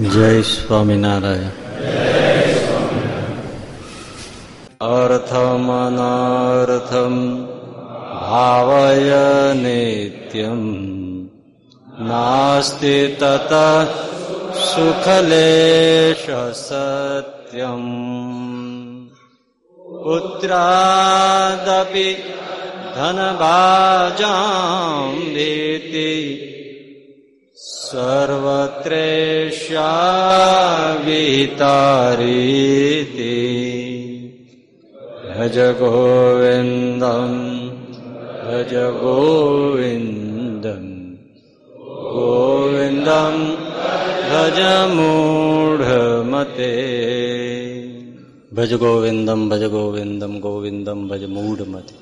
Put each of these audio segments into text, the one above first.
જય સ્વામિનારાયણ અર્થમનર્થમ ભાવય નિત્યમ નાસ્તિ તત સુખલેશ સત્યમ પુત્રાદપી ધનભાજામ ભજ ગોવિંદમ ભજ ગોવિંદમ ગોવિંદમ ભજ મૂઢમતે ભજ ગોવિંદમ ભજ ગોવિંદમ ગોવિંદમ ભજ મૂઢમતે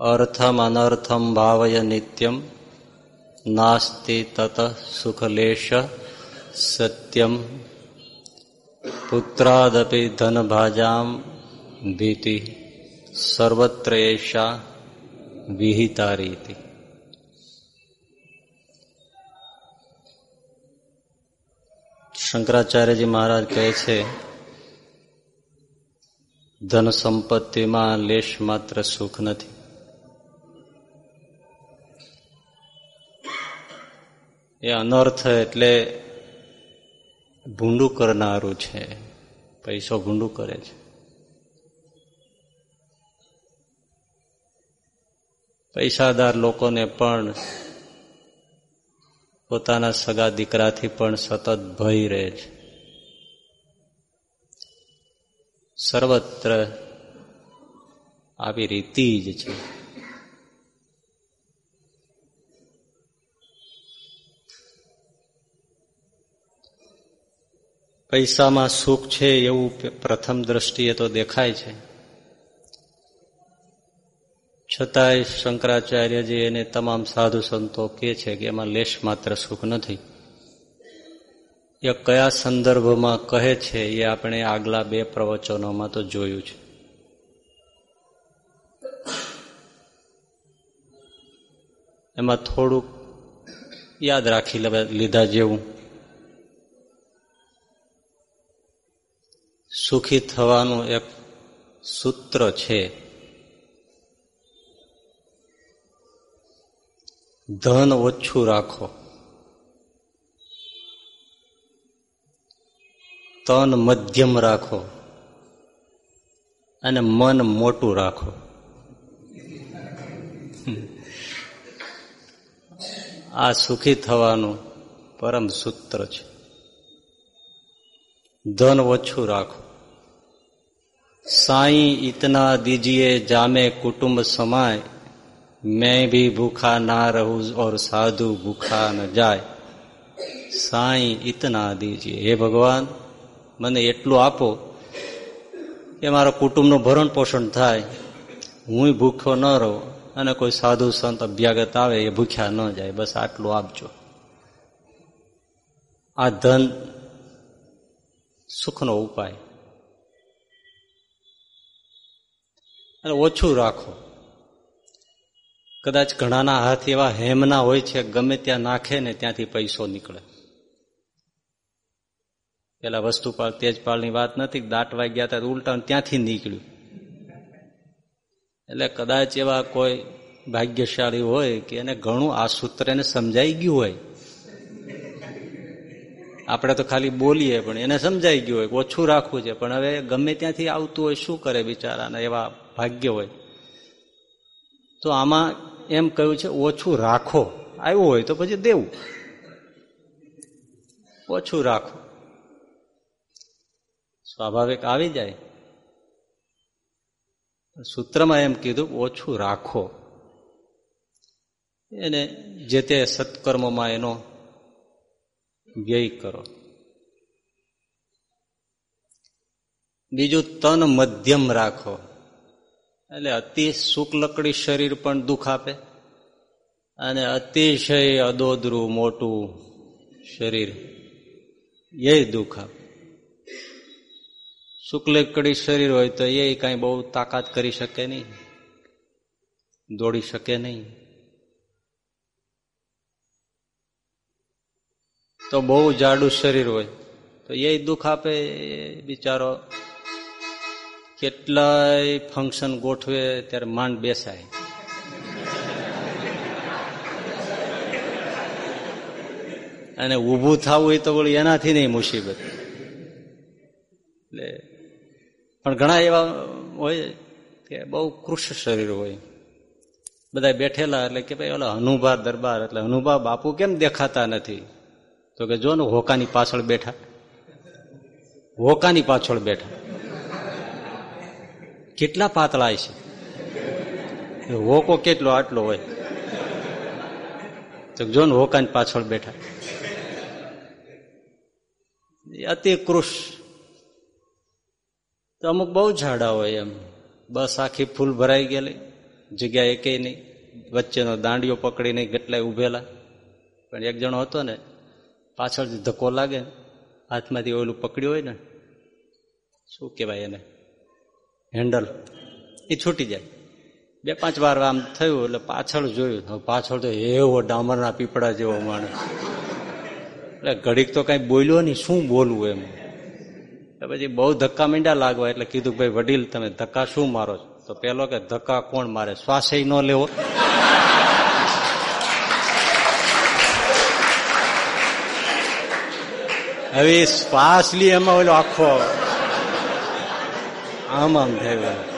અર્થમ અનર્થમ ભાવય નિત્યમ નાસ્તિ તત સુખલેશ સત્યમ પુત્રાદપી ધનભાજામ ભીતિ સર્વત્ર એશા વિહિતા રીતિ શંકરાચાર્યજી મહારાજ કહે છે ધન સંપત્તિમાં લેશ માત્ર સુખ નથી એ અનર્થ એટલે ભૂંડું કરનારું છે. પૈસો ભૂંડું કરે છે. પૈસાદાર લોકોને પણ પોતાના સગા દીકરાથી પણ સતત ભય રહે છે. સર્વત્ર આવી રીતિ જ છે. પૈસામાં સુખ છે એવું પ્રથમ દ્રષ્ટિએ તો દેખાય છે. છતાંય શંકરાચાર્યજી એને તમામ સાધુ સંતો કે છે કે એમાં લેશ માત્ર સુખ નથી. એ કયા સંદર્ભમાં કહે છે એ આપણે આગલા બે પ્રવચનોમાં તો જોયું છે. એમાં થોડુંક યાદ રાખી લીધા જેવું. સુખી થવાનું એક સૂત્ર છે. ધન ઓછું રાખો. તન મધ્યમ રાખો. અને મન મોટું રાખો. આ સુખી થવાનું પરમ સૂત્ર છે. ધન ઓછું રાખો. સાઈ ઇતના દીજીએ જામે કુટુંબ સમાય, મેં ભી ભૂખા ના રહું ઓર સાધુ ભૂખા ન જાય. સાઈ ઇતના દીજીએ. હે ભગવાન, મને એટલું આપો કે મારા કુટુંબનું ભરણ પોષણ થાય. હું ભૂખ્યો ન રહું અને કોઈ સાધુ સંત અભ્યાગત આવે એ ભૂખ્યા ન જાય. બસ આટલું આપજો. આ ધન સુખનો ઉપાય. અને ઓછું રાખો. કદાચ ઘણાના હાથ એવા હેમના હોય છે, ગમે ત્યાં નાખે ને ત્યાંથી પૈસો નીકળે. પેલા વસ્તુપાલ, તેજપાલની વાત નથી દાટવા ગયા ત્યારે ઉલટા ત્યાંથી નીકળ્યું. એટલે કદાચ એવા કોઈ ભાગ્યશાળી હોય કે એને ઘણું આ સૂત્ર એને સમજાઈ ગયું હોય આપણે તો ખાલી બોલીએ પણ એને સમજાઈ ગયું હોય ઓછું રાખવું છે. પણ હવે ગમે ત્યાંથી આવતું હોય, શું કરે બિચારાને, એવા ભાગ્ય હોય. તો આમાં એમ કહ્યું છે, ઓછું રાખો. આવ્યું હોય તો પછી દેવું. ઓછું રાખો. સ્વાભાવિક આવી જાય. સૂત્રમાં એમ કીધું, ઓછું રાખો. એને જે તે સત્કર્મમાં એનો વ્યય કરો. બીજું તન મધ્યમ રાખો. એટલે અતિ શુક્લકડી શરીર પણ દુઃખ આપે. અને અતિશય અદોદરું મોટું શરીર એ દુઃખ આપે. શુક્લકડી શરીર હોય તો એ કાંઈ બહુ તાકાત કરી શકે નહીં. દોડી શકે નહીં. તો બહુ જાડું શરીર હોય. તો એ દુઃખ આપે બિચારો. કેટલાય ફંક્શન ગોઠવે ત્યારે માંડ બેસાય. અને ઊભું થવું હોય તો વળી એનાથી નહીં મુસીબત. એટલે પણ ઘણા એવા હોય કે બહુ કૃષ શરીર હોય. બધા બેઠેલા એટલે કે ભાઈ ઓલા હનુભા દરબાર એટલે હનુભા બાપુ કેમ દેખાતા નથી? તો કે જો ને હોકાની પાછળ બેઠા. હોકાની પાછળ બેઠા. કેટલા પાતળા છે હોકો કેટલો આટલો હોય? તો જો ને હોકાની પાછળ બેઠા. અતિ કૃષ. તો અમુક બહુ ઝાડા હોય એમ. બસ આખી ફૂલ ભરાઈ ગયેલી. જગ્યા એકેય નહીં. વચ્ચેનો દાંડીઓ પકડી નહીં કેટલાય ઉભેલા. પણ એક જણો હતો ને પાછળથી ધક્કો લાગે, હાથમાંથી ઓલું પકડ્યું હોય ને, શું કહેવાય એને? હેન્ડલ. એ છૂટી જાય. બે પાંચ વાર આમ થયું એટલે પાછળ જોયું. પાછળ તો એવો ડામરના પીપળા જેવો માણસ. એટલે ઘડીક તો કઈ બોલ્યો નહીં, શું બોલવું એમ? પછી બહુ ધક્કા મીંડા લાગવા એટલે કીધું ભાઈ વડીલ, તમે ધક્કા શું મારો તો પેલો કે, ધક્કા કોણ મારે? શ્વાસે ન લેવો. હવે શ્વાસ લી એમાં ઓલો આખો આમ આમ થયો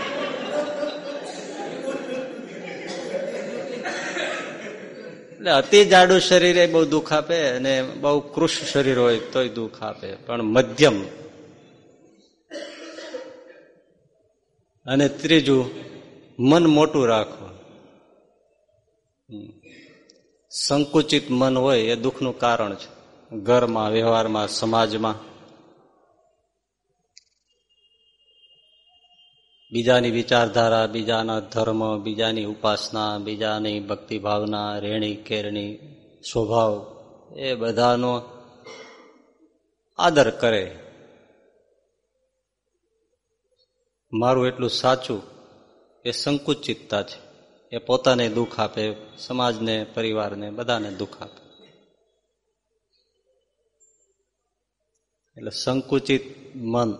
એટલે અતિ જાડું શરીર એ બહુ દુઃખ આપે અને બહુ કૃષ શરીર હોય તોય દુઃખ આપે. પણ મધ્યમ. અને ત્રીજું, મન મોટું રાખવું. સંકુચિત મન હોય એ દુઃખનું કારણ છે. ઘરમાં, વ્યવહારમાં, સમાજમાં. બીજાની વિચારધારા, બીજાના ધર્મ, બીજાની ઉપાસના, બીજાની ભક્તિ ભાવના રેણી કેરણી, સ્વભાવ, એ બધાનો આદર કરે. મારું એટલું સાચું એ સંકુચિતતા છે. એ પોતાને દુઃખ આપે, સમાજને, પરિવારને બધાને દુઃખ આપે. એટલે સંકુચિત મન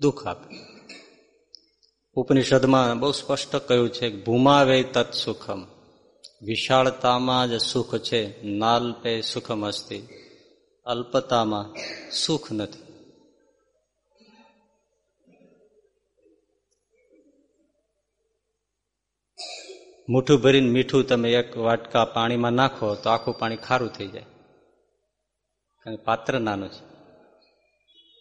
દુઃખ આપે. ઉપનિષદમાં બહુ સ્પષ્ટ કહ્યું છે ભૂમાવે તત્સુખમ વિશાળતામાં જ સુખ છે, નાલ્પે સુખમ અસ્તિ. અલ્પતામાં સુખ નથી. મૂઠું ભરીને મીઠું તમે એક વાટકા પાણીમાં નાખો તો આખું પાણી ખારું થઈ જાય. કારણ પાત્ર નાનું છે.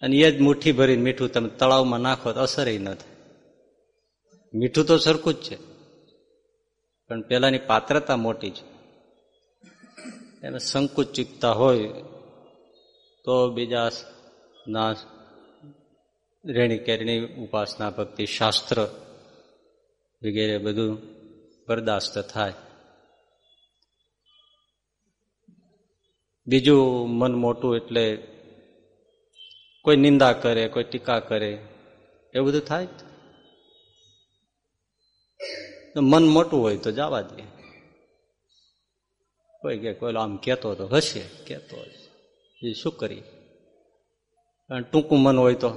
અને એ જ મુઠ્ઠી ભરીને મીઠું તમે તળાવમાં નાખો તો અસર ન થાય. મીઠું તો સરખું જ છે. પણ પેલાની પાત્રતા મોટી છે. એને સંકુચિતતા હોય તો બીજા ના રેણી કેરણી ઉપાસના ભક્તિ, શાસ્ત્ર વગેરે બધું બરદાસ્ત થાય. બીજું મન મોટું એટલે કોઈ નિંદા કરે, કોઈ ટીકા કરે, એવું બધું થાય મન મોટું હોય તો જવા દે. કોઈ કે, કોઈ આમ કેતો તો હશે કેતો એ શું કરી ટૂંકું મન હોય તો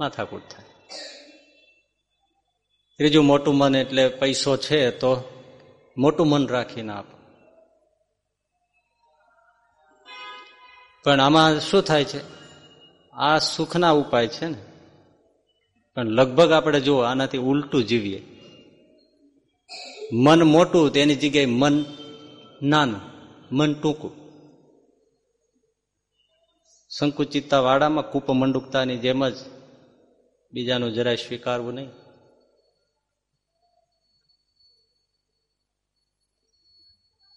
માથાકૂટ થાય. ત્રીજું મોટું મન એટલે પૈસો છે તો મોટું મન રાખીને આપો. પણ આમાં શું થાય છે? આ સુખના ઉપાય છે ને. પણ લગભગ આપણે જુઓ, આનાથી ઉલટું જીવીએ. મન મોટું, તેની જગ્યાએ મન નાનું, મન ટૂંકું. સંકુચિતતા વાળામાં કૂપ મંડુકતાની જેમ જ બીજાનું જરાય સ્વીકારવું નહીં.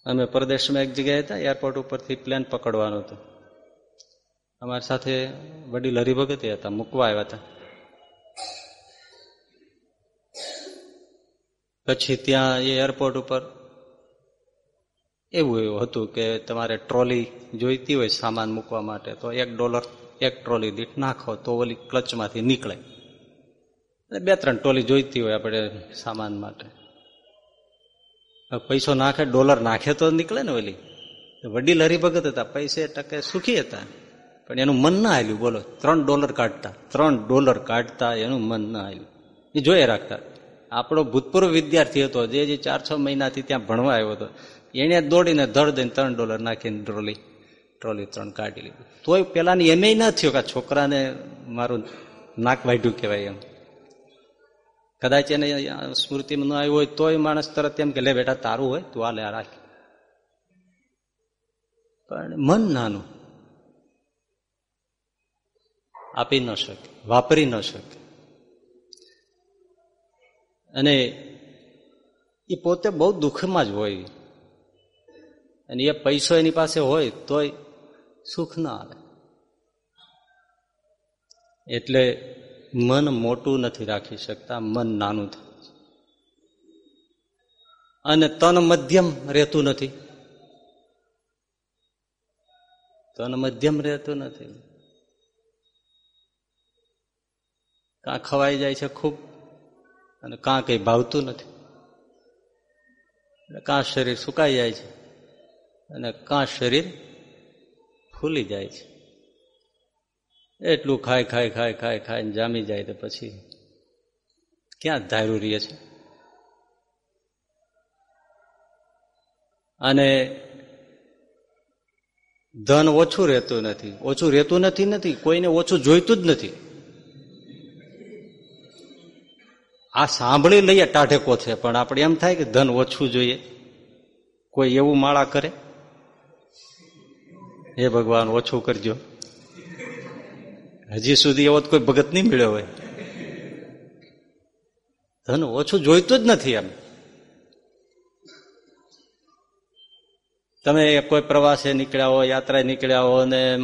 અમે પરદેશમાં એક જગ્યાએ હતા, એરપોર્ટ ઉપરથી પ્લેન પકડવાનું હતું. અમારી સાથે વડીલ હરિભગત હતા, મૂકવા આવ્યા હતા. પછી ત્યાં એ એરપોર્ટ ઉપર એવું એવું હતું કે તમારે ટ્રોલી જોઈતી હોય સામાન મૂકવા માટે, તો એક ડોલર એક ટ્રોલી દીઠ નાખો, તો ઓલી ક્લચમાંથી નીકળે. બે ત્રણ ટ્રોલી જોઈતી હોય આપણે સામાન માટે. પૈસો નાખે ડોલર નાખે તો નીકળે ને ઓલી. વડીલ હરિભગત હતા, પૈસે ટકે સુખી હતા. પણ એનું મન ના હાલ્યું, બોલો. ત્રણ ડોલર કાઢતા, ત્રણ ડોલર કાઢતા એનું મન ના હાલ્યું. એ જોઈએ રાખતા. આપણો ભૂતપૂર્વ વિદ્યાર્થી હતો, જે જે ચાર છ મહિનાથી ત્યાં ભણવા આવ્યો હતો એને દોડીને ધડ દઈને ત્રણ ડોલર નાખીને ટ્રોલી ટ્રોલી ત્રણ કાઢી લીધી. તોય પેલાની એમ ના થયો કે છોકરાને મારું નાક વાઢ્યું કહેવાય એમ. કદાચ એને સ્મૃતિમાં ન આવ્યું હોય, તોય માણસ તરત એમ કે, લે બેટા, તારું હોય, તું આ લે રાખ. પણ મન નાનું. આપી ન શકે, વાપરી ન શકે. અને એ પોતે બહુ દુઃખમાં જ હોય. અને એ પૈસો એની પાસે હોય તોય સુખ ના આવે. એટલે મન મોટું નથી રાખી શકતા, મન નાનું થાય અને તન મધ્યમ રહેતું નથી. તન મધ્યમ રહેતું નથી. કાં ખવાઈ જાય છે ખૂબ અને કાં કઈ ભાવતું નથી. કાં શરીર સુકાઈ જાય છે અને કાં શરીર ફૂલી જાય છે. એટલું ખાય ખાય ખાય ખાય ખાઈને જામી જાય તો પછી ક્યાં ધાર્યું રહે છે? અને ધન ઓછું રહેતું નથી, ઓછું રહેતું નથી નથી, કોઈને ઓછું જોઈતું જ નથી. આ સાંભળી લઈએ ટાઢેકો છે, પણ આપણે એમ થાય કે ધન ઓછું જોઈએ. કોઈ એવું માળા કરે? હે ભગવાન, ઓછું કરજો. હજી સુધી એવો કોઈ ભગત નહીં મળ્યો હોય. ધન ઓછું જોઈતું જ નથી એમ. તમે કોઈ પ્રવાસે નીકળ્યા હો, યાત્રાએ નીકળ્યા હો ને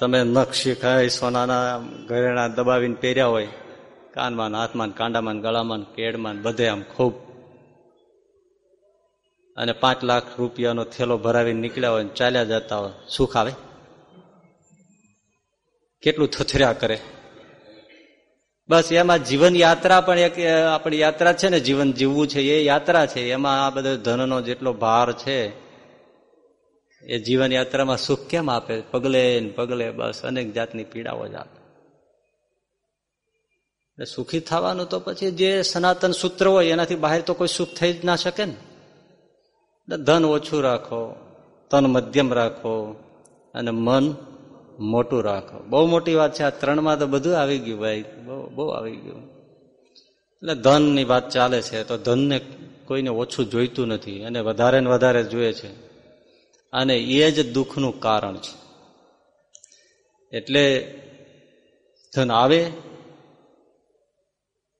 તમે નખ શીખાય સોનાના ઘરેણા દબાવીને પહેર્યા હોય કાનમાં હાથમાં કાંડામાં ગળામાં કેડમાં બધે આમ ખૂબ. અને પાંચ લાખ રૂપિયાનો થેલો ભરાવીને નીકળ્યા હોય ચાલ્યા જતા હોય, સુખ આવે? કેટલું થથર્યા કરે? બસ એમાં જીવન યાત્રા પણ એક આપણી યાત્રા છે ને, જીવન જીવવું છે, એ યાત્રા છે. એમાં આ બધો ધનનો જેટલો ભાર છે, એ જીવન યાત્રામાં સુખ કેમ આપે? પગલે પગલે બસ અનેક જાતની પીડાઓ જ આપે. સુખી થવાનું તો પછી જે સનાતન સૂત્ર હોય એનાથી બહાર તો કોઈ સુખ થઈ જ ના શકે ને. ધન ઓછું રાખો, તન મધ્યમ રાખો અને મન મોટું રાખો. બહુ મોટી વાત છે, આ ત્રણમાં તો બધું આવી ગયું ભાઈ. બહુ બહુ આવી ગયું. એટલે ધનની વાત ચાલે છે, તો ધનને કોઈને ઓછું જોઈતું નથી અને વધારે ને વધારે જોઈએ છે. અને એ જ દુઃખનું કારણ છે. એટલે ધન આવે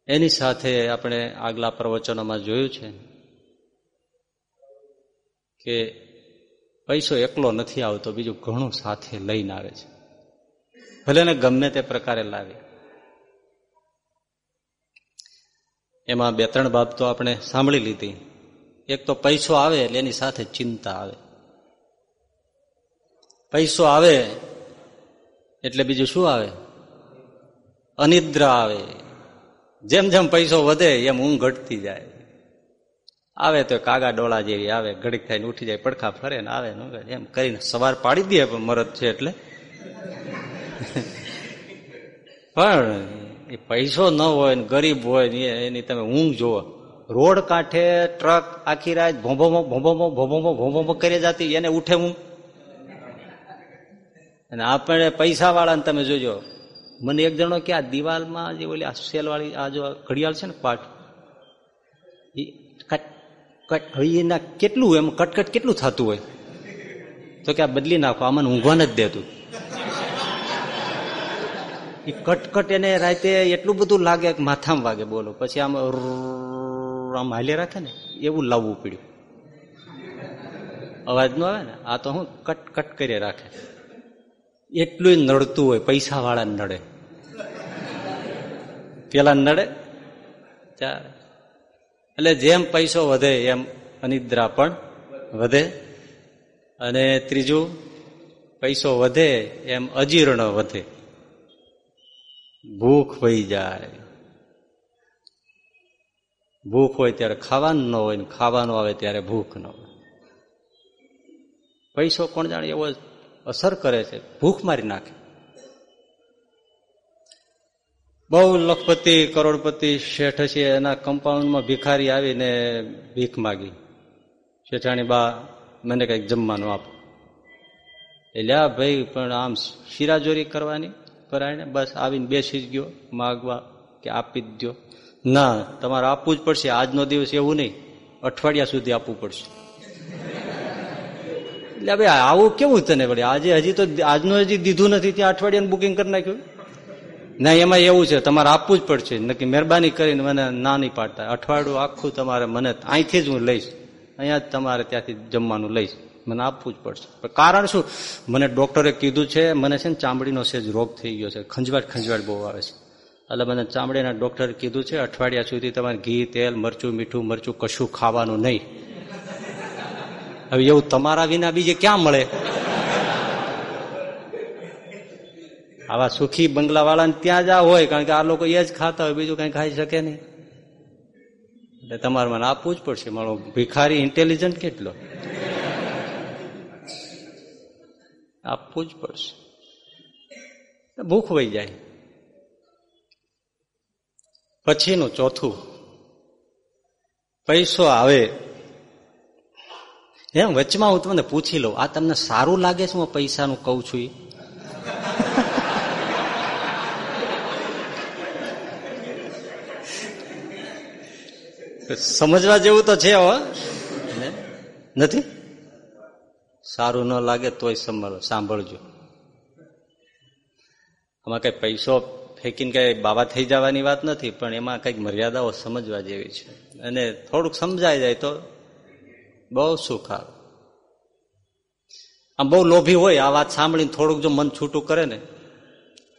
એની સાથે આપણે આગલા પ્રવચનોમાં જોયું છે કે પૈસો એકલો નથી આવતો, બીજું ઘણું સાથે લઈને આવે છે. ભલે ને ગમે તે પ્રકારે લાવે એમાં બે ત્રણ બાબતો આપણે સાંભળી લીધી. એક તો પૈસો આવે એટલે એની સાથે ચિંતા આવે. પૈસો આવે એટલે બીજું શું આવે? અનિદ્રા આવે. જેમ જેમ પૈસો વધે એમ ઊંઘ ઘટતી જાય. આવે તો કાગા ડોળા જેવી આવે, ઘડીક થઈને ઉઠી જાય, પડખા ફરે ને આવે એમ કરીને સવાર પાડી દે મરદ છે એટલે. પણ એ પૈસો ન હોય ને ગરીબ હોય ને એની તમે ઊંઘ જુઓ. રોડ કાંઠે ટ્રક આખી રાત ભોંભોમો ભોંભોમો ભોંભોમો ભોંભોમો કરી જતી, એને ઉઠે ઊંઘ. અને આપણે પૈસા વાળાને તમે જોજો મને એક જણો કે આ દિવાલમાં જે ઓલી આ સેલ વાળી આ જો ઘડિયાળ છે ને પાટ એના કેટલું એમ કટકટ કેટલું થતું હોય? તો કે આ બદલી નાખો, આમાં ઊંઘવા જ દેતું. એ કટકટ એને રાતે એટલું બધું લાગે કે માથામાં વાગે બોલો. પછી આમ આમ હાલે રાખે ને, એવું લાવવું પડ્યું. અવાજ નો આવે ને, આ તો હું કટકટ કટ કરી રાખે. એટલું નડતું હોય પૈસા વાળા નડે. પેલા નડે? ચાલે એટલે જેમ પૈસો વધે એમ અનિદ્રા પણ વધે. અને ત્રીજું, પૈસો વધે એમ અજીર્ણ વધે. ભૂખ વહી જાય. ભૂખ હોય ત્યારે ખાવાનું ન હોય ને ખાવાનું આવે ત્યારે ભૂખ ન હોય. પૈસો કોણ જાણે એવો અસર કરે છે? ભૂખ મારી નાખે. બહુ લખપતિ, કરોડપતિ શેઠ છે. એના કમ્પાઉન્ડમાં ભિખારી આવીને ભીખ માગી. શેઠાણી બા, મને કંઈક જમવાનું આપો. એટલે આ ભાઈ, પણ આમ શિરાજોરી કરવાની? કરાય બસ આવીને બેસી જ ગયો. માગવા કે આપી જ દો ના, તમારે આપવું જ પડશે. આજનો દિવસ એવું નહીં. અઠવાડિયા સુધી આપવું પડશે. એટલે ભાઈ, આવું કેવું તને વળી? આજે હજી તો આજનું હજી દીધું નથી. ત્યાં અઠવાડિયાનું બુકિંગ કરી નાખ્યું. ના, એમાં એવું છે, તમારે આપવું જ પડશે. નક્કી મહેરબાની કરીને મને ના નહીં પાડતા. અઠવાડિયું આખું તમારે મને અહીંથી જ હું લઈશ. અહીંયા જ તમારે ત્યાંથી જમવાનું લઈશ. મને આપવું જ પડશે. કારણ શું? મને ડોક્ટરે કીધું છે, મને છે ને ચામડીનો સેજ રોગ થઈ ગયો છે. ખંજવાટ ખંજવાટ બહુ આવે છે. એટલે મને ચામડીના ડોક્ટરે કીધું છે, અઠવાડિયા સુધી તમારે ઘી, તેલ, મરચું, મીઠું, મરચું કશું ખાવાનું નહીં. હવે એવું તમારા વિના બીજે ક્યાં મળે? આવા સુખી બંગલાવાળાને ત્યાં જ આ હોય, કારણ કે આ લોકો એ જ ખાતા હોય, બીજું કઈ ખાઈ શકે નહીં. એટલે તમારે મને આપવું જ પડશે. મારો ભિખારી ઇન્ટેલિજન્ટ કેટલો? આપવું જ પડશે. ભૂખ વહી જાય. પછીનું ચોથું. પૈસો આવે. એમ વચમાં હું તમને પૂછી લઉં. આ તમને સારું લાગે છે હું પૈસાનું કઉ છું એ સમજવા જેવું તો છે નથી? સારું ન લાગે તોય સાંભળજો. આમાં કઈ પૈસો ફેંકીને કઈ બાબા થઈ જવાની વાત નથી, પણ એમાં કંઈક મર્યાદાઓ સમજવા જેવી છે. અને થોડુંક સમજાઈ જાય તો બહુ સુખ આમ બહુ લોભી હોય, આ વાત સાંભળીને થોડુંક જો મન છૂટું કરે ને,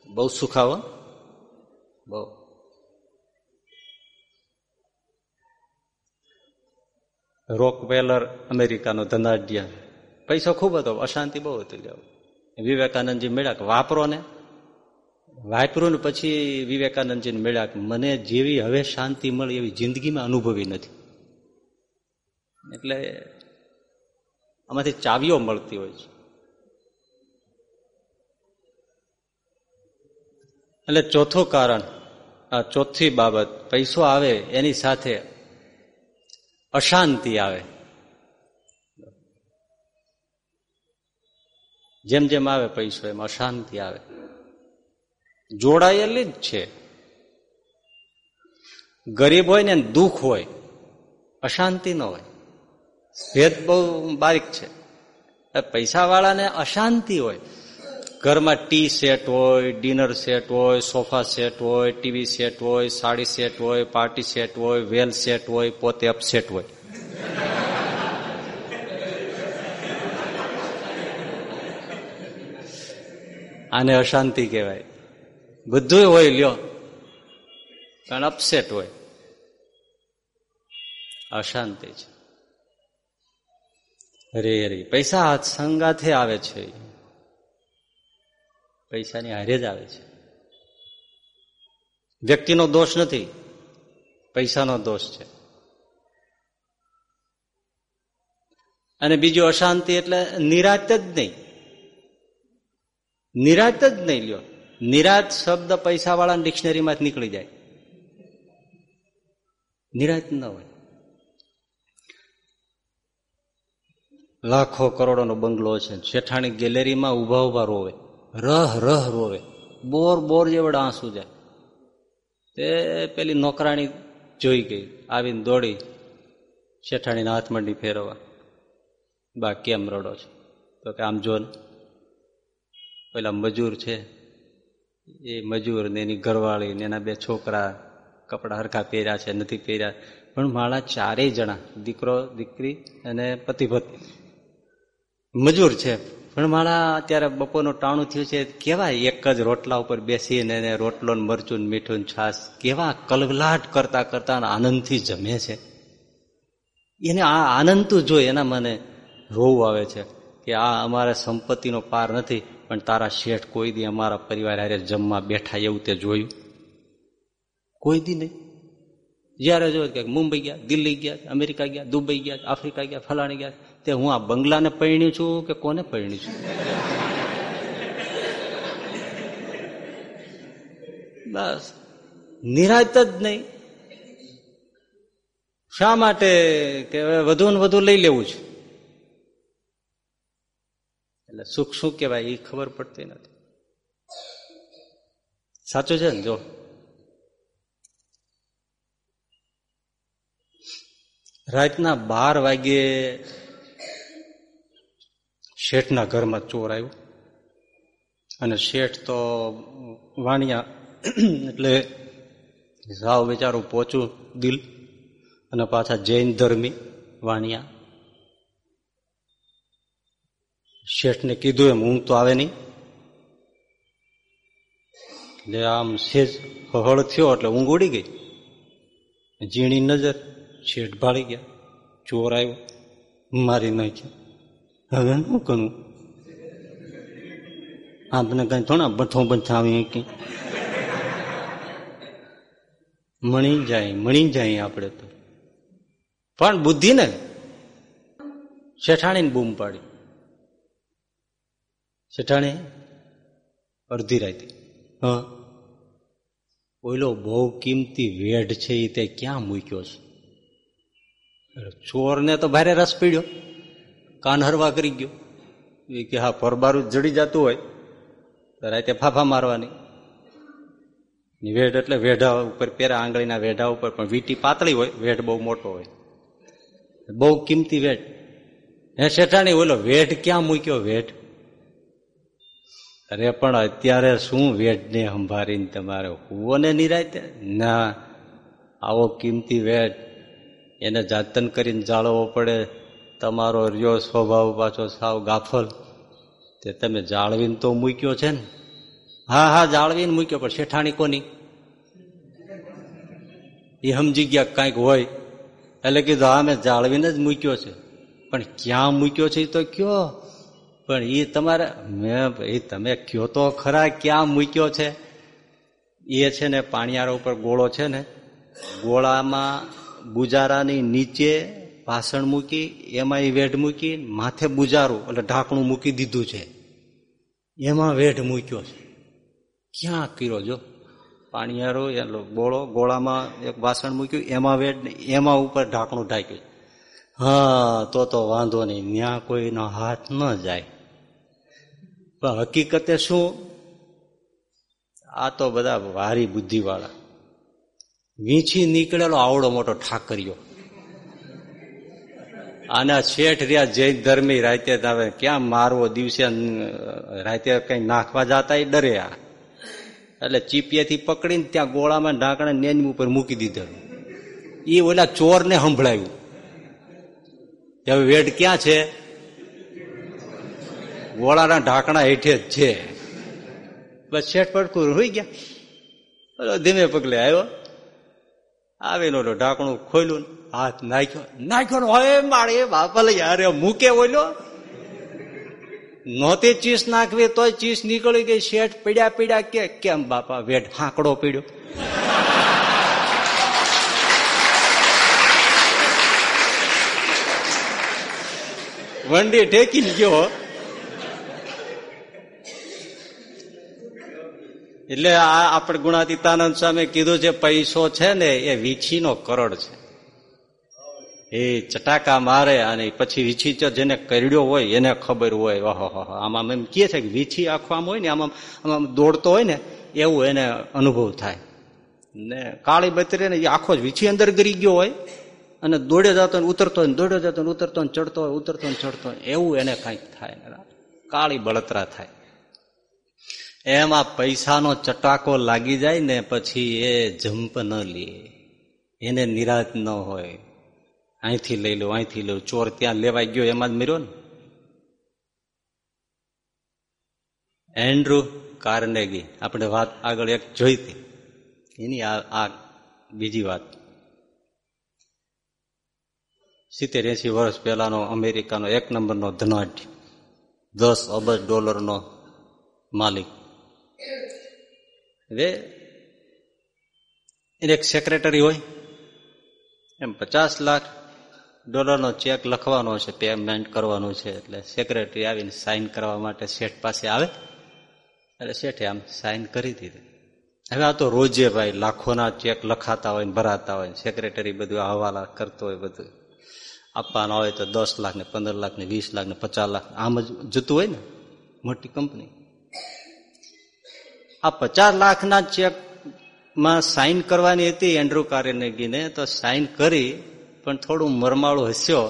બહુ સુખાવ બહુ. રોક વેલર અમેરિકાનો ધનાઢ્ય. પૈસો ખૂબ હતો, અશાંતિ બહુ હતી વિવેકાનંદજી મળ્યા વાપરો ને વાપરો ને પછી વિવેકાનંદજીને મળ્યા મને જેવી હવે શાંતિ મળી એવી જિંદગીમાં અનુભવી નથી. એટલે આમાંથી ચાવીઓ મળતી હોય છે. એટલે ચોથું કારણ, આ ચોથી બાબત, પૈસો આવે એની સાથે અશાંતિ આવે. જેમ જેમ આવે પૈસો, એમ અશાંતિ આવે. જોડાયેલી જ છે. ગરીબ હોય ને દુઃખ હોય, અશાંતિ ન હોય. ભેદ બહુ બારીક છે. પૈસા વાળાને અશાંતિ હોય ઘરમાં ટી સેટ હોય, ડિનર સેટ હોય, સોફા સેટ હોય, ટીવી સેટ હોય, સાડી સેટ હોય, પાર્ટી સેટ હોય, વેલ સેટ હોય, પોતે અપસેટ હોય. આને અશાંતિ કહેવાય. બધું હોય લ્યો, પણ અપસેટ હોય. અશાંતિ છે. અરે અરે, પૈસા સંગાથે આવે છે. પૈસાની હારે જ આવે છે. વ્યક્તિનો દોષ નથી, પૈસાનો દોષ છે. અને બીજું અશાંતિ એટલે નિરાત જ નહીં. નિરાત જ નહીં લ્યો. નિરાત શબ્દ પૈસા વાળા ડિક્શનરીમાં નીકળી જાય. નિરાત ન હોય. લાખો કરોડોનો બંગલો છે. શેઠાણી ગેલેરીમાં ઊભા ઊભા રોવે. રહ રહ રોવે. બોર બોર જેવડા આંસુ જાય. તે પેલી નોકરાણી જોઈ ગઈ, આવીને દોડી શેઠાણીના હાથ મંડી ફેરવવા. બા, કેમ રડો છે? તો કે, આમ જો ને પેલા મજૂર છે. એ મજૂર ને એની ઘરવાળી ને એના બે છોકરા કપડાં હરખા પહેર્યા છે, નથી પહેર્યા. પણ મારા ચારેય જણા, દીકરો, દીકરી અને પતિ પત્ની મજૂર છે. પણ મારા અત્યારે બપોરનું ટાણું થયું છે કેવા એક જ રોટલા ઉપર બેસીને રોટલો મરચું મીઠું છાસ કેવા કલગલાટ કરતા કરતા આનંદથી જમે છે. એને આ આનંદ જોઈ એના મને રોવું આવે છે કે આ અમારે સંપત્તિનો પાર નથી, પણ તારા શેઠ કોઈ દી અમારા પરિવાર હારે જમવા બેઠા એવું તે જોયું? કોઈ દી નહીં. જયારે જો કે મુંબઈ ગયા, દિલ્હી ગયા, અમેરિકા ગયા, દુબઈ ગયા, આફ્રિકા ગયા, ફલાણી ગયા તે હું આ બંગલાને પરણ્યું છું કે કોને પરણી છું? બસ. નિરાત જ નહીં. શા માટે કે વધુ ને વધુ લઈ લેવું છે? એટલે સુખ શું કહેવાય એ ખબર પડતી નથી. સાચું છે ને? જો. રાતના બાર વાગ્યે શેઠના ઘરમાં ચોર આવ્યો. અને શેઠ તો વાણિયા, એટલે સાવ બિચારું પોચું દિલ અને પાછા જૈન ધર્મી વાણિયા. શેઠને કીધું એમ, ઊંઘ તો આવે નહીં. એટલે આમ સેજ હળ થયો, એટલે ઊંઘ ઉડી ગઈ. ઝીણી નજર, શેઠ ભાળી ગયા, ચોર આવ્યો, મારી નાખ્યો. હવે શું કરું? આપણે કઈ થોડા બથો બચાવી કે? મણી જાય મણી જાય આપણે તો. પણ બુદ્ધિ ને શેઠાણીને બૂમ પાડી. શેઠાણી અડધી રાતે હા. ઓઈલો બહુ કિંમતી વેઢ છે એ તે ક્યાં મૂક્યો છે? ચોરને તો ભારે રસ પીડ્યો. કાન હરવા કરી ગયો. એ કે હા, પરબારું જડી જતું હોય, તો રાતે ફાફા મારવાની. વેઢ એટલે વેઢા ઉપર, પેરા આંગળીના વેઢા ઉપર, પણ વીટી પાતળી હોય, વેઢ બહુ મોટો હોય. બહુ કિંમતી વેઢ. હે શેઠાણી, ઓલો વેઢ ક્યાં મૂક્યો? વેઢ? અરે, પણ અત્યારે શું વેઢને સંભાળીને તમારે હુવોને નિરાયતે ના, આવો કિંમતી વેઢ. એને જાતન કરીને જાળવવો પડે. તમારો રહ્યો સ્વભાવ પાછો સાવ ગાફલ. તે તમે જાળવીને તો મૂક્યો છે ને? હા હા, જાળવીને મૂક્યો, પણ શેઠાણી કોની? એ સમજી ગયા કાંઈક હોય. એટલે કીધું, હા, મેં જાળવીને જ મૂક્યો છે. પણ ક્યાં મૂક્યો છે એ તો કયો? પણ એ તમારે, મેં એ તમે કયો તો ખરા, ક્યાં મૂક્યો છે? એ છે ને, પાણિયારા ઉપર ગોળો છે ને, ગોળામાં ગુજારાની નીચે ભાષણ મૂકી એમાં વેઢ મૂકી, માથે બુજારું, એટલે ઢાંકણું મૂકી દીધું છે. એમાં વેઢ મૂક્યો છે. ક્યાં કર્યો જો? પાણીયારો, એનો ગોળો ગોળામાં એક વાસણ મૂક્યું, એમાં વેઢ એમાં ઉપર ઢાંકણું ઢાંક્યું. હા, તો તો વાંધો નહીં ત્યાં કોઈનો હાથ ન જાય. પણ હકીકતે શું? આ તો બધા વારી બુદ્ધિવાળા. વીંછી નીકળેલો આવડો મોટો ઠાકરિયો. આના શેઠ રહ્યા, જૈન ધર્મી રાતે આવે. ક્યાં મારવો દિવસે રાતે કઈ નાખવા જતા એ ડરે એટલે ચીપિયાથી પકડીને ત્યાં ગોળામાં ઢાંકણા નેની ઉપર મૂકી દીધેલું એ ઓલા ચોરને સંભળાયું. હવે વેડ ક્યાં છે? ગોળાના ઢાંકણા હેઠે જ છે. બસ શેઠ પડકું હોઈ ગયા. ધીમે પગલે આવ્યો. આવેલો ઢાંકણું ખોલ્યું હાથ નાખ્યો. નાખ્યો હોય મારે બાપા યારે, મૂકે ઓલ્યો નહોતી ચીસ નાખવી તોય ચીસ નીકળી ગઈ. શેઠ પીડ્યા પીડ્યા કે, કેમ બાપા વેઠ હાંકડો પીડ્યો? વંડી ઢેકી ગયો. એટલે આ આપણે ગુણાતીતાનંદ સામે કીધું છે, પૈસો છે ને, એ વીછીનો કરોડ છે. એ ચટાકા મારે અને પછી વીછી જેને કરડ્યો હોય એને ખબર હોય. ઓહો આમાં એમ કહે છે કે વીછી આખો આમ હોય ને, આમાં આમાં દોડતો હોય ને, એવું એને અનુભવ થાય. ને કાળી બતરે ને એ આખો જ વીછી અંદર ગરી ગયો હોય અને દોડે જતો ને, ઉતરતો હોય દોડે જતો ને, ઉતરતો ને, ચડતો હોય, ઉતરતો ને, ચડતો હોય એવું એને કાંઈક થાય કાળી બળતરા થાય. એમાં પૈસાનો ચટાકો લાગી જાય ને, પછી એ જંપ ન લે. એને નિરાશ ન હોય. અહીંથી લઈ લો, અહીંથી લો. ચોર ત્યાં લેવાઈ ગયો, એમાં જ મર્યો ને. Andrew Carnegie. આપણે વાત આગળ એક જોઈ હતી. એની આ બીજી વાત. સિત્તેર એસી વર્ષ પહેલાનો અમેરિકાનો એક નંબરનો ધનાઢ દસ અબજ ડોલરનો માલિક. હવે, એને એક સેક્રેટરી હોય. એમ પચાસ લાખ ડોલરનો ચેક લખવાનો છે પેમેન્ટ કરવાનું છે, એટલે સેક્રેટરી આવીને સાઇન કરવા માટે શેઠ પાસે આવે. એટલે શેઠે આમ સાઇન કરી દીધી. હવે આ તો રોજે ભાઈ લાખોના ચેક લખાતા હોય ભરાતા હોય સેક્રેટરી બધું હવાલા કરતો હોય બધું. આપવાના હોય તો દસ લાખ ને પંદર લાખ ને વીસ લાખ ને પચાસ લાખ, આમ જ જતું હોય ને મોટી કંપની આ પચાસ લાખના ચેકમાં સાઇન કરવાની હતી એન્ડ્રુ કાર્યનેગીને તો સાઇન કરી પણ થોડું મરમાળું હસ્યો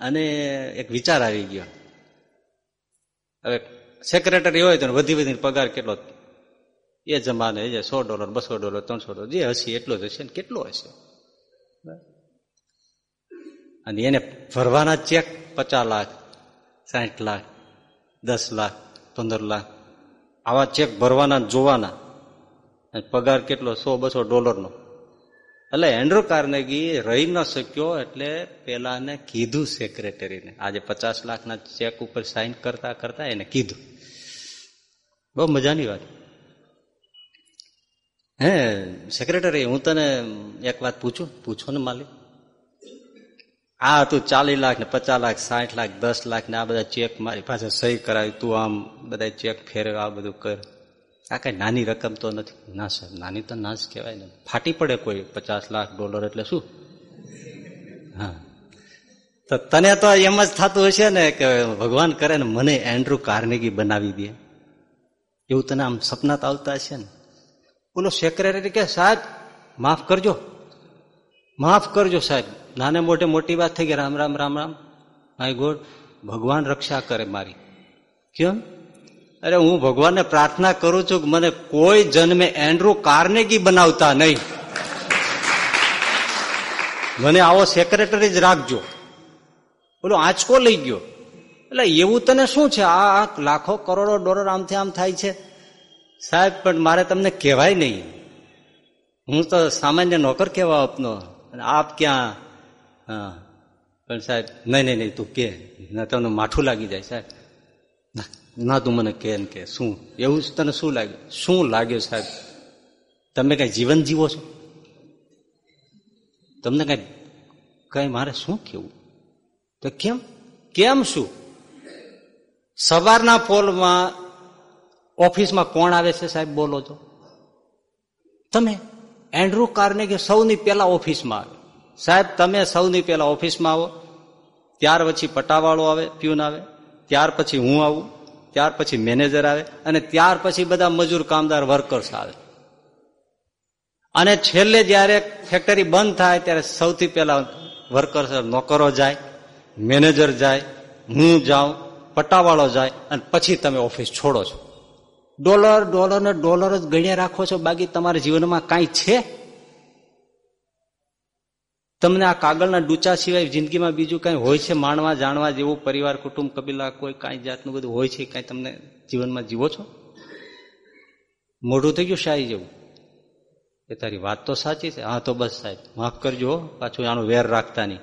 અને એક વિચાર આવી ગયો. હવે સેક્રેટરી હોય તો વધી વધીને પગાર કેટલો? એ જમાને જે સો ડોલર, બસો ડોલર, ત્રણસો ડોલર, જે હશે એટલો જ હશે ને કેટલો હશે? અને એને ભરવાના ચેક પચાસ લાખ, સાઠ લાખ, દસ લાખ, પંદર લાખ, આવા ચેક ભરવાના જોવાના. પગાર કેટલો? સો, બસો ડોલરનો. એટલે એન્ડ્રો કાર્નેગી રહી ન શક્યો એટલે પેલાને કીધું સેક્રેટરીને આજે પચાસ લાખના ચેક ઉપર સાઇન કરતા કરતા એને કીધું. બહુ મજાની વાત. હે સેક્રેટરી હું તને એક વાત પૂછું? પૂછો ને માલિક. આ તું ચાલીસ લાખ ને પચાસ લાખ, સાઠ લાખ, દસ લાખ ને આ બધા ચેક મારી પાસે સહી કરાવી. તું આમ બધા ચેક ફેરવ આ બધું કર. આ કઈ નાની રકમ તો નથી. ના સાહેબ, નાની તો ના જ કહેવાય ને. ફાટી પડે કોઈ પચાસ લાખ ડોલર એટલે શું? હા. તો તને તો એમ જ થતું હશે ને કે ભગવાન કરે ને મને એન્ડ્રુ કાર્નેગી બનાવી દે. એવું તને આમ સપના આવતા હશે ને? બોલો સેક્રેટરી કે, સાહેબ, માફ કરજો. માફ કરજો સાહેબ. નાને મોટે મોટી વાત થઈ ગઈ. રામ રામ રામ રામ. માય ગોડ ભગવાન રક્ષા કરે મારી. કેમ? અરે હું ભગવાનને પ્રાર્થના કરું છું કે મને કોઈ જન્મે એન્ડ્રુ કાર્નેગી બનાવતા નહીં. મને આવો સેક્રેટરી જ રાખજો. બોલો, આંચકો લઈ ગયો. એટલે એવું તને શું છે? આ લાખો કરોડો ડોલર આમથી આમ થાય છે. સાહેબ, પણ મારે તમને કહેવાય નહીં. હું તો સામાન્ય નોકર કહેવા આપનો. આપ ક્યાં? હા. પણ સાહેબ, નહીં નહીં નહીં, તું કે. તમને માઠું લાગી જાય, સાહેબ. ના તું મને કે કે શું? એવું તને શું લાગ્યું શું લાગ્યું સાહેબ? તમે કઈ જીવન જીવો છો? તમને કઈ કઈ મારે શું કેવું? તો કેમ? કેમ શું? સવારના પોલમાં ઓફિસમાં કોણ આવે છે સાહેબ, બોલો છો તમે એન્ડ્રુ કારને કે સૌની પેલા ઓફિસમાં આવે. સાહેબ, તમે સૌની પેલા ઓફિસમાં આવો, ત્યાર પછી પટાવાળો આવે, પ્યુન આવે, ત્યાર પછી હું આવું. ત્યાર પછી મેનેજર આવે અને ત્યાર પછી બધા મજૂર કામદાર વર્કર્સ આવે. અને છેલ્લે જયારે ફેક્ટરી બંધ થાય ત્યારે સૌથી પહેલા વર્કર્સ નોકરો જાય, મેનેજર જાય, હું જાઉં પટ્ટાવાળો જાય અને પછી તમે ઓફિસ છોડો છો. ડોલર ડોલર ને ડોલર જ ગણ્યા રાખો છો, બાકી તમારા જીવનમાં કાંઈ છે? તમને આ કાગળના ડૂચા સિવાય જિંદગીમાં બીજું કઈ હોય છે? માણવા, જાણવા જેવું પરિવાર, કુટુંબ, કબીલા, કોઈ કાંઈ જાતનું બધું હોય છે? કાંઈ તમને જીવનમાં જીવો છો? મોઢું થઈ ગયું શાહી જેવું. એ તારી વાત તો સાચી છે. હા, તો બસ સાહેબ, માફ કરજો પાછું આનું વેર રાખતા નહીં.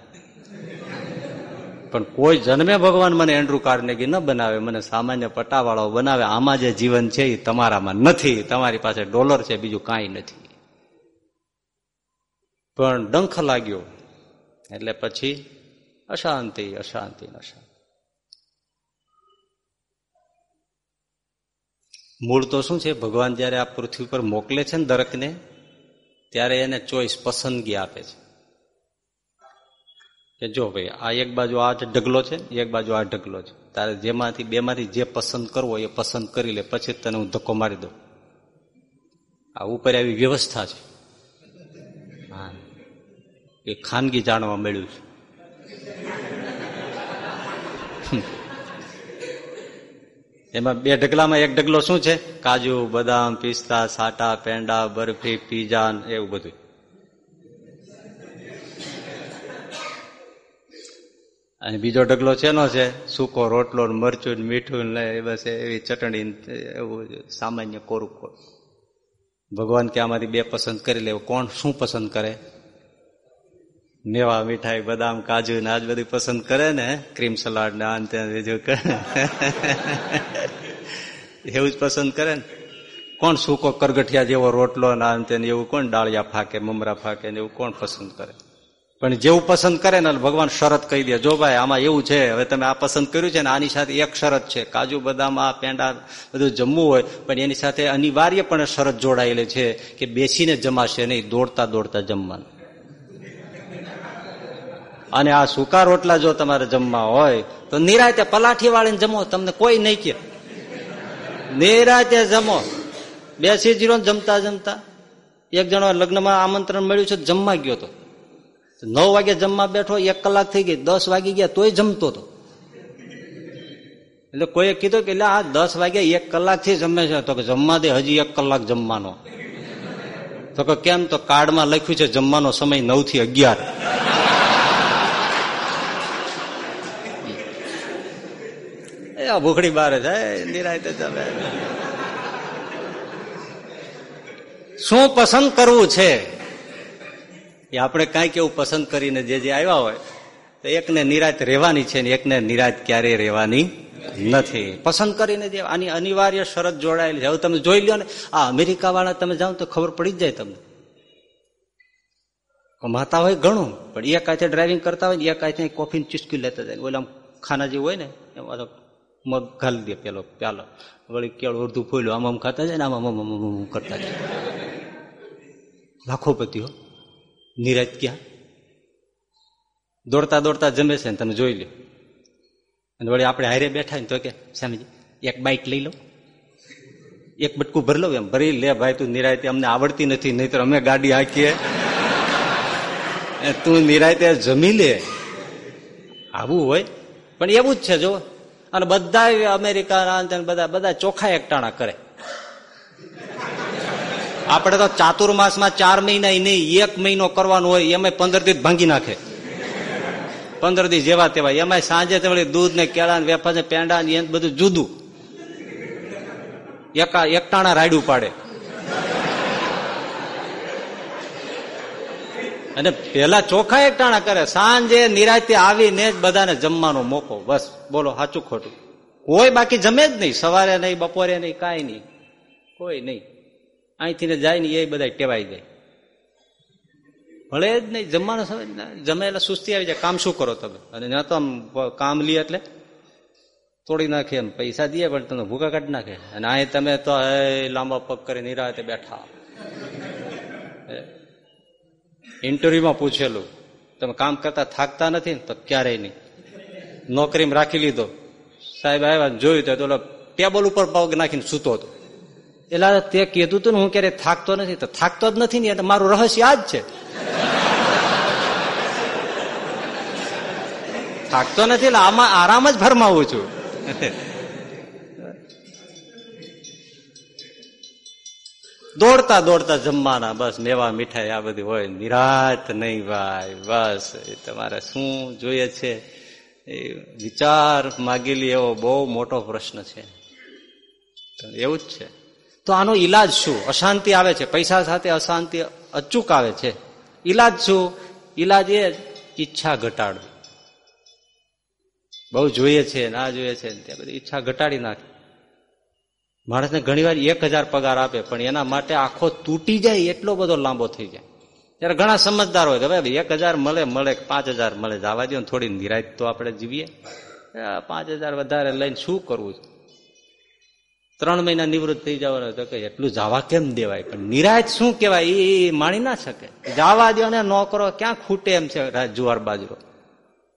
પણ કોઈ જન્મે ભગવાન મને એન્ડ્રુ કાર્નેગી ન બનાવે, મને સામાન્ય પટાવાળો બનાવે. આમાં જે જીવન છે એ તમારામાં નથી. તમારી પાસે ડોલર છે, બીજું કાંઈ નથી. પણ ડંખ લાગ્યો. એટલે પછી અશાંતિ અશાંતિ અશાંતિ. મૂળ તો શું છે? ભગવાન જયારે આ પૃથ્વી પર મોકલે છે ને દરકને, ત્યારે એને ચોઈસ પસંદગી આપે છે. કે જો ભાઈ, આ એક બાજુ આ ઢગલો છે, એક બાજુ આ ઢગલો છે. તારે જેમાંથી, બેમાંથી જે પસંદ કરવો એ પસંદ કરી લે, પછી તને હું ધક્કો મારી દઉં. આ ઉપર આવી વ્યવસ્થા છે. એ ખાનગી જાણવા મળ્યું છે. એમાં બે ઢગલામાં એક ઢગલો શું છે? કાજુ, બદામ, પિસ્તા, સાટા, પેંડા, બરફી, પીઝા એવું બધું. અને બીજો ઢગલો છેનો છે? સૂકો રોટલો મરચું મીઠું ને એ બસ એવી ચટણી એવું સામાન્ય કોરું ભગવાન કે આમાંથી બે પસંદ કરી લેવું કોણ શું પસંદ કરે? મેવા મીઠાઈ, બદામ, કાજુ ને આજ બધું પસંદ કરે ને ક્રીમ સલાડ ને આ ત્યાં બીજું કરે. એવું જ પસંદ કરે ને. કોણ સૂકો કરગઠિયા જેવો રોટલો ને આ તેને એવું, કોણ ડાળિયા ફાકે, મમરા ફાકે ને એવું, કોણ પસંદ કરે? પણ જેવું પસંદ કરે ને ભગવાન શરત કહી દે, જો ભાઈ, આમાં એવું છે, હવે તમે આ પસંદ કર્યું છે ને, આની સાથે એક શરત છે. કાજુ, બદામ, આ, પેંડા, બધું જમવું હોય, પણ એની સાથે અનિવાર્યપણે શરત જોડાયેલી છે કે બેસીને જમાશે નહીં, દોડતા દોડતા જમવાનું. અને આ સૂકા રોટલા જો તમારે જમવા હોય, તો નિરાતે પલાઠી વાળીને જમો, તમને કોઈ નહીં કે નિરાતે જમો. બેસી જીરો જમતા જમતા. એક જણો લગ્નમાં આમંત્રણ મળ્યું છે, જમવા ગયો તો. નવ વાગે જમવા બેઠો, એક કલાક થઈ ગઈ, દસ વાગી ગયા, તોય જમતો હતો એટલે કોઈએ કીધું કે એટલે આ દસ વાગે એક કલાકથી જમે છે. તો કે, જમવા દે, હજી એક કલાક જમવાનો. તો કે, કેમ? તો કાર્ડમાં લખ્યું છે, જમવાનો સમય નવથી અગિયાર. ભૂખડી બારે જાય નિરાયતે જમે શું પસંદ કરવું છે? એ આપણે કાંઈક એવું પસંદ કરીને જે જે આવ્યા હોય, તો એકને નિરાત રહેવાની છે ને એકને નિરાત ક્યારેય રહેવાની નથી. પસંદ કરીને જે આની અનિવાર્ય શરત જોડાયેલી છે. હવે તમે જોઈ લો ને, આ અમેરિકા વાળા તમે જાઓ તો ખબર પડી જ જાય તમને. કમાતા હોય ઘણું, પણ એક હાથે ડ્રાઇવિંગ કરતા હોય એક હાથે કોફી ચુસ્કી લેતા જાય. ઓલા ખાના જે હોય ને, એમાં મગ ઘાલી દે પેલો પ્યાલો વળી કેળું અડધું ફોલ્યું. આમ આમ ખાતા જાય ને આમ આમ આમ કરતા જાય. લાખોપતિઓ નિરાજ ક્યાં? દોડતા દોડતા જમે છે ને તમે જોઈ લો અને વળી આપણે હારે બેઠા ને તો કે, સ્વામીજી, એક બાઇક લઈ લો. એક બટકું ભરી લો. એમ ભરી, લે ભાઈ, તું નિરાયતે અમને આવડતી નથી, નહીતર અમે ગાડી હાકીએ. તું નિરાયતે જમી લે. આવું હોય. પણ એવું જ છે જો અને બધા અમેરિકા બધા બધા ચોખ્ખા એકટાણા કરે. આપણે તો ચાતુર્માસમાં ચાર મહિના નહીં, એક મહિનો કરવાનો હોય એમાં પંદર દિવસ ભાંગી નાખે. પંદર દિવસ જેવા તેવા. એમાં સાંજે તે દૂધ ને કેળા ને વેફા ને પેંડા ને બધું જુદું. એકા એકટાણા રાયડું પાડે. અને પેલા ચોખા એકટાણા કરે. સાંજે નિરાતે આવીને જ બધાને જમવાનો મોકો. બસ, બોલો, સાચું ખોટું? કોઈ બાકી જમે જ નહીં. સવારે નહીં, બપોરે નહીં, કાંઈ નહીં. કોઈ નહીં. અહીંથી જાય ને એ બધા ટેવાઈ જાય. ભલે જ નહીં, જમવાનો સમય જમે એટલે સુસ્તી આવી જાય. કામ શું કરો તમે? અને ના તો આમ કામ લે એટલે? તોડી નાખે એમ. પૈસા દે પણ તમને ભૂકા કાઢી નાખે. અને અહીં તમે તો લાંબા પગ કરી નિરાતે બેઠા. ઇન્ટરવ્યુમાં પૂછેલું, તમે કામ કરતા થાકતા નથી તો ક્યારેય નહીં. નોકરીમાં રાખી લીધો. સાહેબ આવ્યા જોયું તો ટેબલ ઉપર પગ નાખીને સૂતો હતો. એટલે તે કીધું તું ને, હું ક્યારે થાકતો નથી, તો થાકતો જ નથી ને એટલે મારું રહસ્ય આ જ છે. થાકતો નથી, એટલે આમાં આરામ જ ફરમાવું છું. દોડતા દોડતા જમવાના, બસ મેવા મીઠાઈ આ બધી હોય. નિરાત નહીં ભાઈ, બસ. તમારે શું જોઈએ છે? એ વિચાર માગેલી એવો બહુ મોટો પ્રશ્ન છે. એવું જ છે. તો આનો ઈલાજ શું? અશાંતિ આવે છે? પૈસા સાથે અશાંતિ અચૂક આવે છે? ઈલાજ શું? ઈલાજ એ ઈચ્છા ઘટાડવી. બહુ જોઈએ છે, ના જોઈએ છે, ત્યાં બધી ઈચ્છા ઘટાડી નાખે. માણસને ઘણી વાર એક હજાર પગાર આપે, પણ એના માટે આખો તૂટી જાય, એટલો બધો લાંબો થઈ જાય. ત્યારે ઘણા સમજદાર હોય કે ભાઈ એક હજાર મળે મળે, પાંચ હજાર મળે, જવા દો થોડી નિરાશ તો આપણે જીવીએ. પાંચ હજાર વધારે લઈને શું કરવું ત્રણ મહિના નિવૃત્ત થઈ જવાનું તો કે, એટલું જવા કેમ દેવાય? પણ નિરાશ શું કહેવાય? એ માણી ના શકે. જવા દો ને નોકરો ક્યાં ખૂટે એમ છે, જુવાર બાજરો.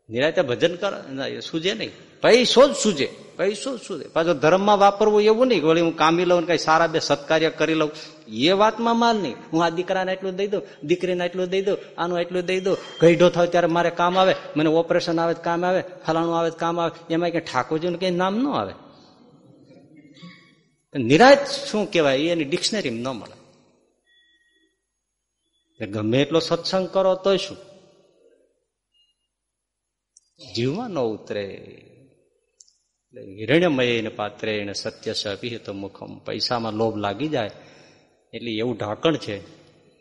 નિરાતે ભજન કરો સૂજે નહીં. પૈસો જ સૂજે પૈસો જ સૂજે પાછો ધર્મમાં વાપરવું એવું નહીં વળી હું કામી લઉં કઈ સારા બે સત્કાર્ય કરી લઉં. એ વાતમાં માલ નહીં. હું આ દીકરાને એટલું દઈ દઉં, દીકરીને એટલું દઈ દઉં, આનું એટલું દઈ દઉં. ગઈઢો થાય ત્યારે મારે કામ આવે, મને ઓપરેશન આવે કામ આવે, ફલાણું આવે કામ આવે. એમાં કઈ ઠાકોરજીનું કઈ નામ ન આવે. નિરાજ શું કહેવાય? એની ડિક્શનરી ન મળે. ગમે એટલો સત્સંગ કરો તો શું? જીવમાં ન ઉતરે. હિરણ્યમય પાત્રે એને સત્ય સપિહિત મુખમ. પૈસામાં લોભ લાગી જાય, એટલે એવું ઢાંકણ છે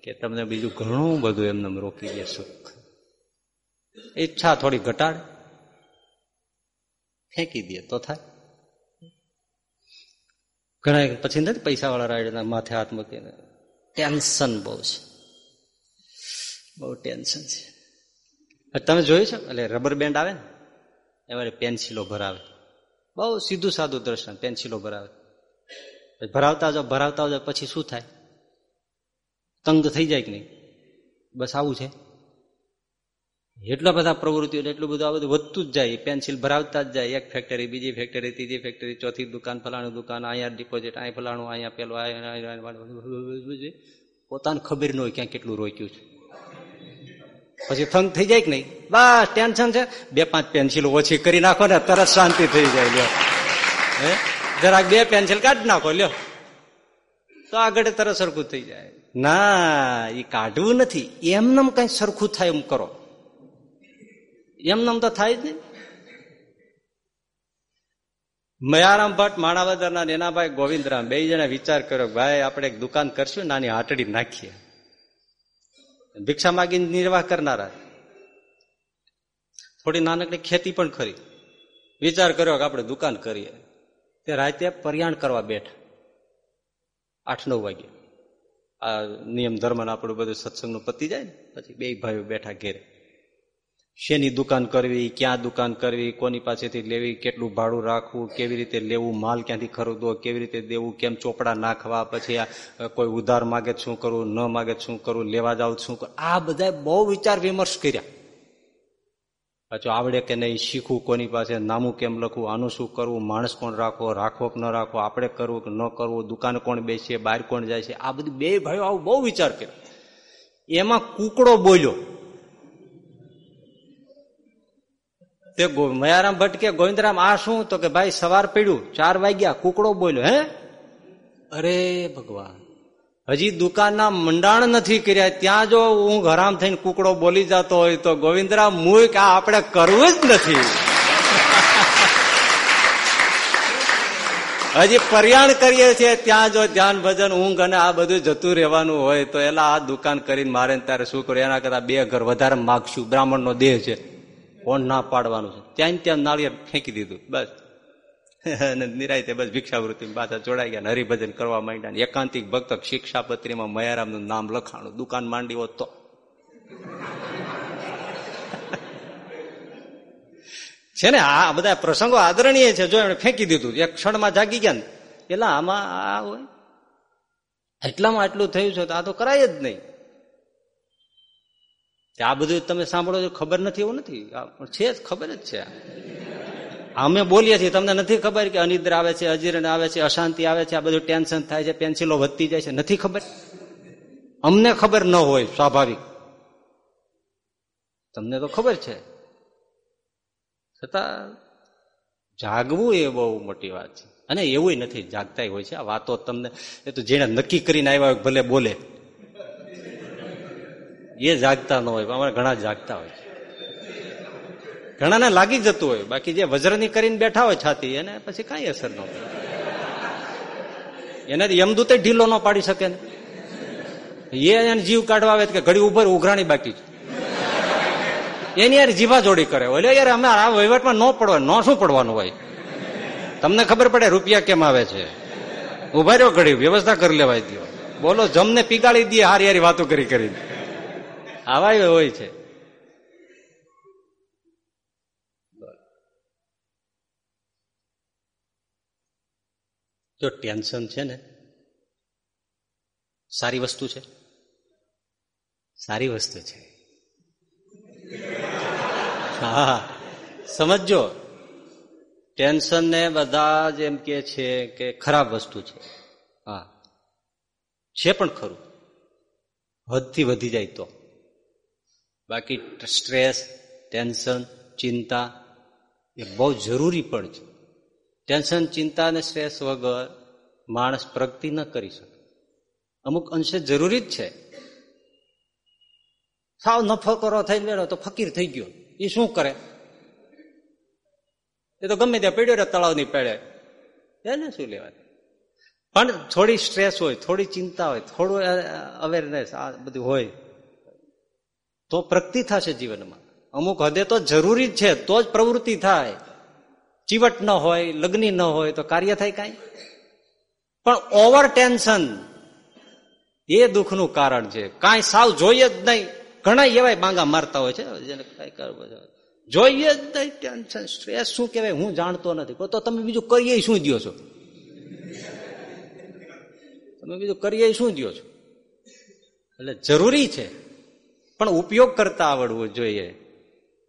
કે તમને બીજું ઘણું બધું એમને રોકી દે સુખ. ઈચ્છા થોડી ઘટાડ, ફેંકી દે તો થાય. ઘણા પછી નથી પૈસા વાળા રાઈડના માથે હાથ મૂકીને, ટેન્શન બહુ છે. બહુ ટેન્શન છે. તમે જોયું છે? એટલે રબર બેન્ડ આવે ને, એમાં પેન્સિલો ભરાવે. બહુ સીધું સાદું દર્શન, પેન્સિલો ભરાવે. ભરાવતા જાઓ ભરાવતા જાઓ, પછી શું થાય? તંગ થઈ જાય કે નહીં? બસ આવું છે. એટલા બધા પ્રવૃત્તિઓ એટલું બધું આ બધું વધતું જ જાય. પેન્સિલ ભરાવતા જ જાય. એક ફેક્ટરી બીજી ફેક્ટરી ત્રીજી ફેક્ટરી ચોથી દુકાન, ફલાણું દુકાન, અહીંયા ડિપોઝિટ અહીંયા ફલાણું, અહીંયા પેલું પોતાને ખબર ન હોય ક્યાં કેટલું રોક્યું છે. પછી થંગ થઈ જાય કે નહીં? બસ, ટેન્શન છે. બે પાંચ પેન્સિલો ઓછી કરી નાખો ને તરત શાંતિ થઈ જાય, લ્યો. હે? જરાક બે પેન્સિલ કાઢી નાખો, લ્યો. તો આગળ તરત સરખું થઈ જાય. ના એ કાઢવું નથી. એમનેમ કઈ સરખું થાય એમ કરો. એમનેમ તો થાય જ નહીં. મયારામ ભટ્ટ, માણાવદરના નેનાભાઈ ગોવિંદરામ, બે જણા વિચાર કર્યો ભાઈ, આપણે એક દુકાન કરશું નાની હાટડી નાખીએ. ભિક્ષા માગીને નિર્વાહ કરનારા. થોડી નાનકડી ખેતી પણ ખરી વિચાર કર્યો કે આપણે દુકાન કરીએ. તે રાતે પર્યાણ કરવા બેઠા. આઠ નવ વાગે. આ નિયમ ધર્મ આપણું બધું સત્સંગનું પતી જાય ને, પછી બે ભાઈઓ બેઠા ઘેરે. શેની દુકાન કરવી, ક્યાં દુકાન કરવી, કોની પાસેથી લેવી, કેટલું ભાડું રાખવું, કેવી રીતે લેવું, માલ ક્યાંથી ખરીદવો, કેવી રીતે દેવું, કેમ ચોપડા નાખવા, પછી કોઈ ઉધાર માગે શું કરવું, ન માગે શું કરવું, લેવા જાવ શું આ બધા બહુ વિચાર વિમર્શ કર્યા. પાછું આવડે કે નહીં, શીખવું કોની પાસે, નામું કેમ લખવું, આનું શું કરવું, માણસ કોણ રાખવો રાખવો કે ન રાખવો, આપણે કરવું કે ન કરવું, દુકાન કોણ બેસીએ બહાર કોણ જાય છે, આ બધું બે ભાઈઓ આવું બહુ વિચાર કર્યો. એમાં કુકડો બોલ્યો. તે મયારામ ભટ્ટ કે ગોવિંદરામ આ શું? તો કે ભાઈ સવાર પડ્યું. ચાર વાગ્યા. કુકડો બોલ્યો. હે? અરે ભગવાન. હજી દુકાનના મંડાણ નથી કર્યા. ત્યાં જો હું ઘરામ થઈને કુકડો બોલી જતો હોય તો ગોવિંદરામ મુક આ આપણે કરવું જ નથી. હજી પર્યાણ કરીએ છીએ. ત્યાં જો ધ્યાન ભજન ઊંઘ અને આ બધું જતું રહેવાનું હોય તો એલા આ દુકાન કરીને મારે ત્યારે શું કરું? એના કરતા બે ઘર વધારે માગશું. બ્રાહ્મણનો દેહ છે. કોણ ના પાડવાનું છે? ત્યાં ત્યાં નાળિયેર ફેંકી દીધું, બસ. અને નિરાયતે બસ ભિક્ષાવૃત્તિ પાછા જોડાઈ ગયા હરિભજન કરવા માંડ્યા એકાંતિક ભક્ત શિક્ષાપત્રીમાં મયારામનું નામ લખાણું, દુકાન માંડી હોત તો. છે ને, આ બધા પ્રસંગો આદરણીય છે, જો એમણે ફેંકી દીધું, એક ક્ષણમાં જાગી ગયા ને એટલે આમાં આ હોય? એટલામાં આટલું થયું છે તો આ તો કરાય જ નહીં. આ બધું તમે સાંભળો છો, ખબર નથી, એવું નથી. છે જ, ખબર જ છે. અમે બોલીએ છીએ, તમને નથી ખબર કે અનિદ્ર આવે છે, અજીરણ આવે છે, અશાંતિ આવે છે, આ બધું ટેન્શન થાય છે, પેન્સિલો વધતી જાય છે, નથી ખબર? અમને ખબર ન હોય, સ્વાભાવિક. તમને તો ખબર છે. છતાં, જાગવું એ બહુ મોટી વાત છે. અને એવું નથી જાગતા હોય છે. આ વાતો તમને, એ તો જેને નક્કી કરીને આવ્યા ભલે બોલે. એ જાગતા ન હોય, અમારે ઘણા જાગતા હોય ઘણાને લાગી જતું હોય, બાકી જે વજ્રની કરીને બેઠા હોય છાતી, એને પછી કઈ અસર ન થાય એને યમદૂતે ઢીલો ન પાડી શકે ને. એ એને જીવ કાઢવા આવે કે ઘડી ઉભર, ઉઘરાણી બાકી છે. એની યાર જીભા જોડી કરે. એટલે યાર, અમે આ વહીવટમાં ન પડવા, ન શું પડવાનું હોય? તમને ખબર પડે રૂપિયા કેમ આવે છે? ઊભા રહ્યો ઘડી, વ્યવસ્થા કરી લેવાય દો બોલો, જમને પીગાળી દે હારી હારી વાતો કરી કરીને. આવા હોય છે. જો ટેન્શન છે ને, સારી વસ્તુ છે? સારી વસ્તુ છે. હા સમજો ટેન્શન ને બધા જ એમ કે છે કે ખરાબ વસ્તુ છે. હા. છે પણ ખરું. હદથી વધી જાય તો. બાકી સ્ટ્રેસ, ટેન્શન, ચિંતા એ બહુ જરૂરી પણ છે. ટેન્શન, ચિંતા અને સ્ટ્રેસ વગર માણસ પ્રગતિ ન કરી શકે. અમુક અંશે જરૂરી જ છે. સાવ નફો કરો થઈને બેઠો તો ફકીર થઈ ગયો. એ શું કરે? એ તો ગમે ત્યાં પીડ્યો રે તળાવની પેડે. એને શું લેવાનું પણ થોડી સ્ટ્રેસ હોય, થોડી ચિંતા હોય, થોડું અવેરનેસ આ બધું હોય. તો પ્રગતિ થશે જીવનમાં. અમુક હદે તો જરૂરી જ છે, તો જ પ્રવૃત્તિ થાય. ચીવટ ન હોય, લગ્ની ન હોય, તો કાર્ય થાય કાંઈ? પણ ઓવર ટેન્શન એ દુઃખનું કારણ છે. કાંઈ સાવ જોઈએ જ નહીં. ઘણા એવાય બાંગા મારતા હોય છે. જેને કઈ કરવું જોઈએ ટેન્શન, સ્ટ્રેસ શું કહેવાય, હું જાણતો નથી. તો તમે બીજું કરીએ શું દો છો? તમે બીજું કરીએ શું દો છો? એટલે જરૂરી છે. પણ ઉપયોગ કરતા આવડવો જોઈએ.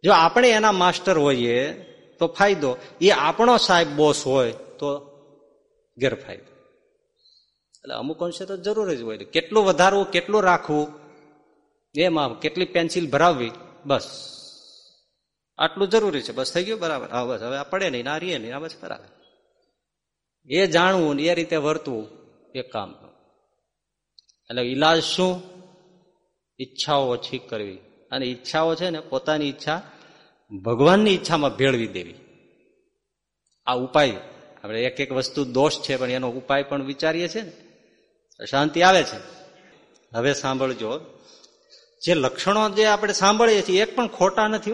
જો આપણે એના માસ્ટર હોઈએ, તો ફાયદો. એ આપણો સાહેબ બોસ હોય, તો ગેરફાયદો. એટલે અમુક અંશે તો જરૂર જ હોય. કેટલું વધારવું, કેટલું રાખવું, એમાં કેટલી પેન્સિલ ભરાવવી, બસ. આટલું જરૂરી છે. બસ થઈ ગયું? બરાબર. હા, બસ. હવે આ પડે નહીં, ના રીએ નહીં. આ બસ બરાબર. એ જાણવું ને એ રીતે વર્તવું, એ કામ. એટલે ઈલાજ શું? ઈચ્છાઓ ઓછી કરવી. અને ઈચ્છાઓ છે ને પોતાની ઈચ્છા ભગવાનની ઈચ્છામાં ભેળવી દેવી. આ ઉપાય. આપણે એક એક વસ્તુ દોષ છે, પણ એનો ઉપાય પણ વિચારીએ છીએ ને શાંતિ આવે છે. હવે સાંભળજો. જે લક્ષણો જે આપણે સાંભળીએ છીએ, એક પણ ખોટા નથી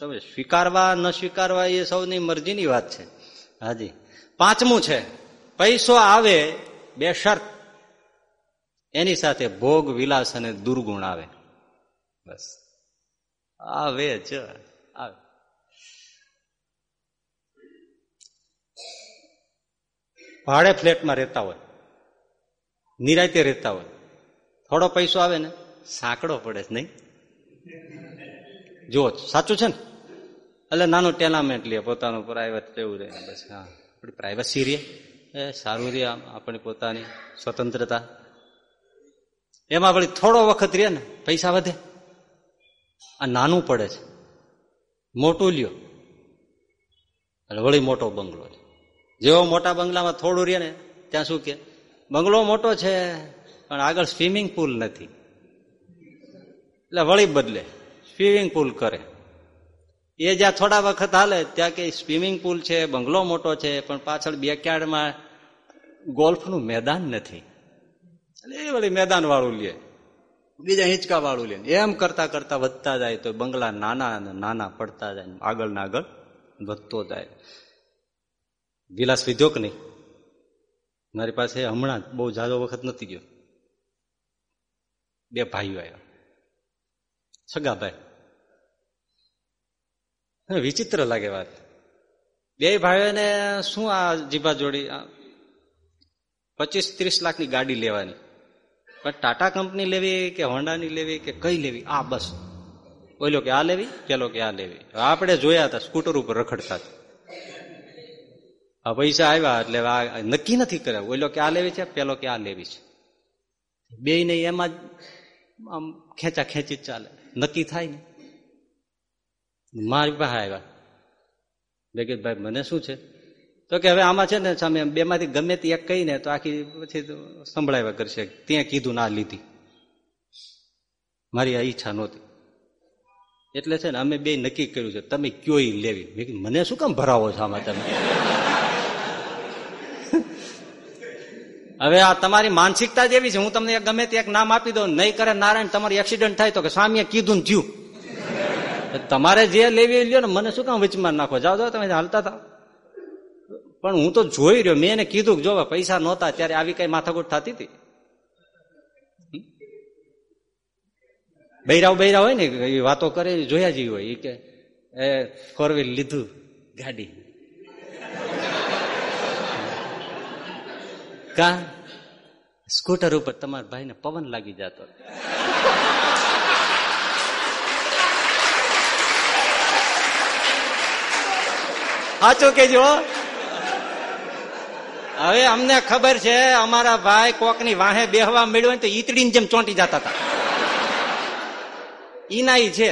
તમે સ્વીકારવા, ન સ્વીકારવા એ સૌની મરજીની વાત છે. હાજી. પાંચમું છે, પૈસો આવે બે શર્ત. એની સાથે ભોગ વિલાસ અને દુર્ગુણ આવે. બસ. આવે જ. આવે. ભાડે ફ્લેટમાં રહેતા હોય. નિરાયતે રહેતા હોય. થોડો પૈસો આવે ને? સાંકડો પડે નહીં? જુઓ, સાચું છે ને? એટલે નાનું ટેનામેન્ટ લે, પોતાનું પ્રાઇવેટ લેવું રહે. બસ, હા. આપણી પ્રાઇવસી રે. એ સારું રે આપણી પોતાની સ્વતંત્રતા. એમાં વળી થોડો વખત રે ને, પૈસા વધે. આ નાનું પડે છે. મોટું લ્યો. એટલે વળી મોટો બંગલો છે. જેવો મોટા બંગલામાં થોડું રે ને, ત્યાં શું કે, બંગલો મોટો છે, પણ આગળ સ્વિમિંગ પુલ નથી. એટલે વળી બદલે, સ્વિમિંગ પુલ કરે. એ જ્યાં થોડા વખત હાલે, ત્યાં કે સ્વિમિંગ પુલ છે, બંગલો મોટો છે, પણ પાછળ બેકયાર્ડમાં ગોલ્ફનું મેદાન નથી. એ વળી મેદાન વાળું લે. બીજા હિંચકા વાળું લે. એમ કરતા કરતા વધતા જાય તો બંગલા નાના નાના પડતા જાય આગળ ને આગળ વધતો જાય. વિલાસ વિધો કે નહીં. મારી પાસે હમણાં બહુ જાજો વખત નથી ગયો. બે ભાઈઓ આવ્યા. સગા ભાઈ વિચિત્ર લાગે વાત. બે ભાઈઓને શું આ જીભા જોડી? પચીસ ત્રીસ લાખની ગાડી લેવાની. પણ ટાટા કંપની લેવી કે હોન્ડાની લેવી કે કઈ લેવી? આ બસ. ઓલો કે આ લેવી પેલો કે આ લેવી. આપણે જોયા હતા, સ્કૂટર ઉપર રખડતા આ પૈસા આવ્યા એટલે આ નક્કી નથી કર્યા. ઓલો કે આ લેવી છે, પેલો કે આ લેવી છે. બે ને એમાં જ આમ ખેંચા ખેંચી ચાલે. નક્કી થાય ને? મારી પાસે આવ્યા. ભાઈ, મને શું છે? તો કે હવે આમાં છે ને સામે બે માંથી ગમે તે એક કહીને તો આખી પછી સંભળાવ્યા કરશે ત્યાં કીધું ના લીધી. મારી આ ઈચ્છા નહોતી. એટલે છે ને અમે બે નક્કી કર્યું છે, તમે કયો લેવી? મને શું કામ ભરાવો છો આમાં તમે? હવે આ તમારી માનસિકતા જેવી છે, હું તમને ગમે તે એક નામ આપી દઉં, નહીં કરે નારાયણ, તમારી એક્સિડન્ટ થાય તો કે સ્વામીએ કીધું ને થયું. તમારે જે લેવી લ્યો ને, મને શું કામ વચમાં નાખો? જાઓ જાઓ, તમે હાલતા હતા પણ હું તો જોઈ રહ્યો. મેં એને કીધું કે જો પૈસા નહોતા ત્યારે આવી કઈ માથાકૂટ થતી હતી? બૈરાવ બૈરાવ હોય ને, એ વાતો કરે, જોયા જેવી હોય. એ કે, એ ફોર લીધું, ગાડી. કા? સ્કૂટર ઉપર તમારા ભાઈને પવન લાગી જતો. સાચું કેજો. હવે અમને ખબર છે, અમારા ભાઈ કોકની વાહે બેહવા મળ્યો તો ઈતડીની જેમ ચોંટી જતા હતા. ઈના ઈ છે.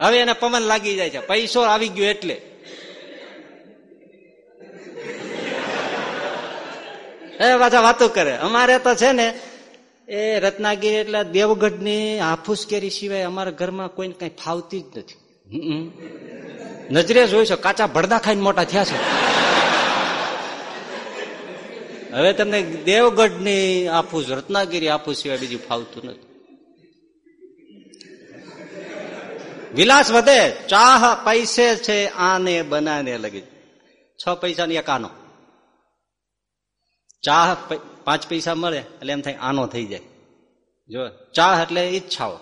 હવે એને પવન લાગી જાય છે. પૈસો આવી ગયો એટલે. એ પાછા વાતો કરે. અમારે તો છે ને, એ રત્નાગીરી એટલે દેવગઢની હાફૂસ કેરી સિવાય અમારા ઘરમાં કોઈને કઈ ફાવતી જ નથી. નજરે જોઈશો કાચા ભડદા ખાઈને મોટા થયા છે. હવે તમને દેવગઢની આફૂસ રત્નાગીરી આપું સિવાય બીજું ફાવતું નથી. વિલાસ વધે, ચાહ પૈસે છે, આને બનાને લગી. છ પૈસાની એક આનો. ચાહ પાંચ પૈસા મળે, એટલે એમ થાય આનો થઈ જાય. જો, ચાહ એટલે ઈચ્છાઓ,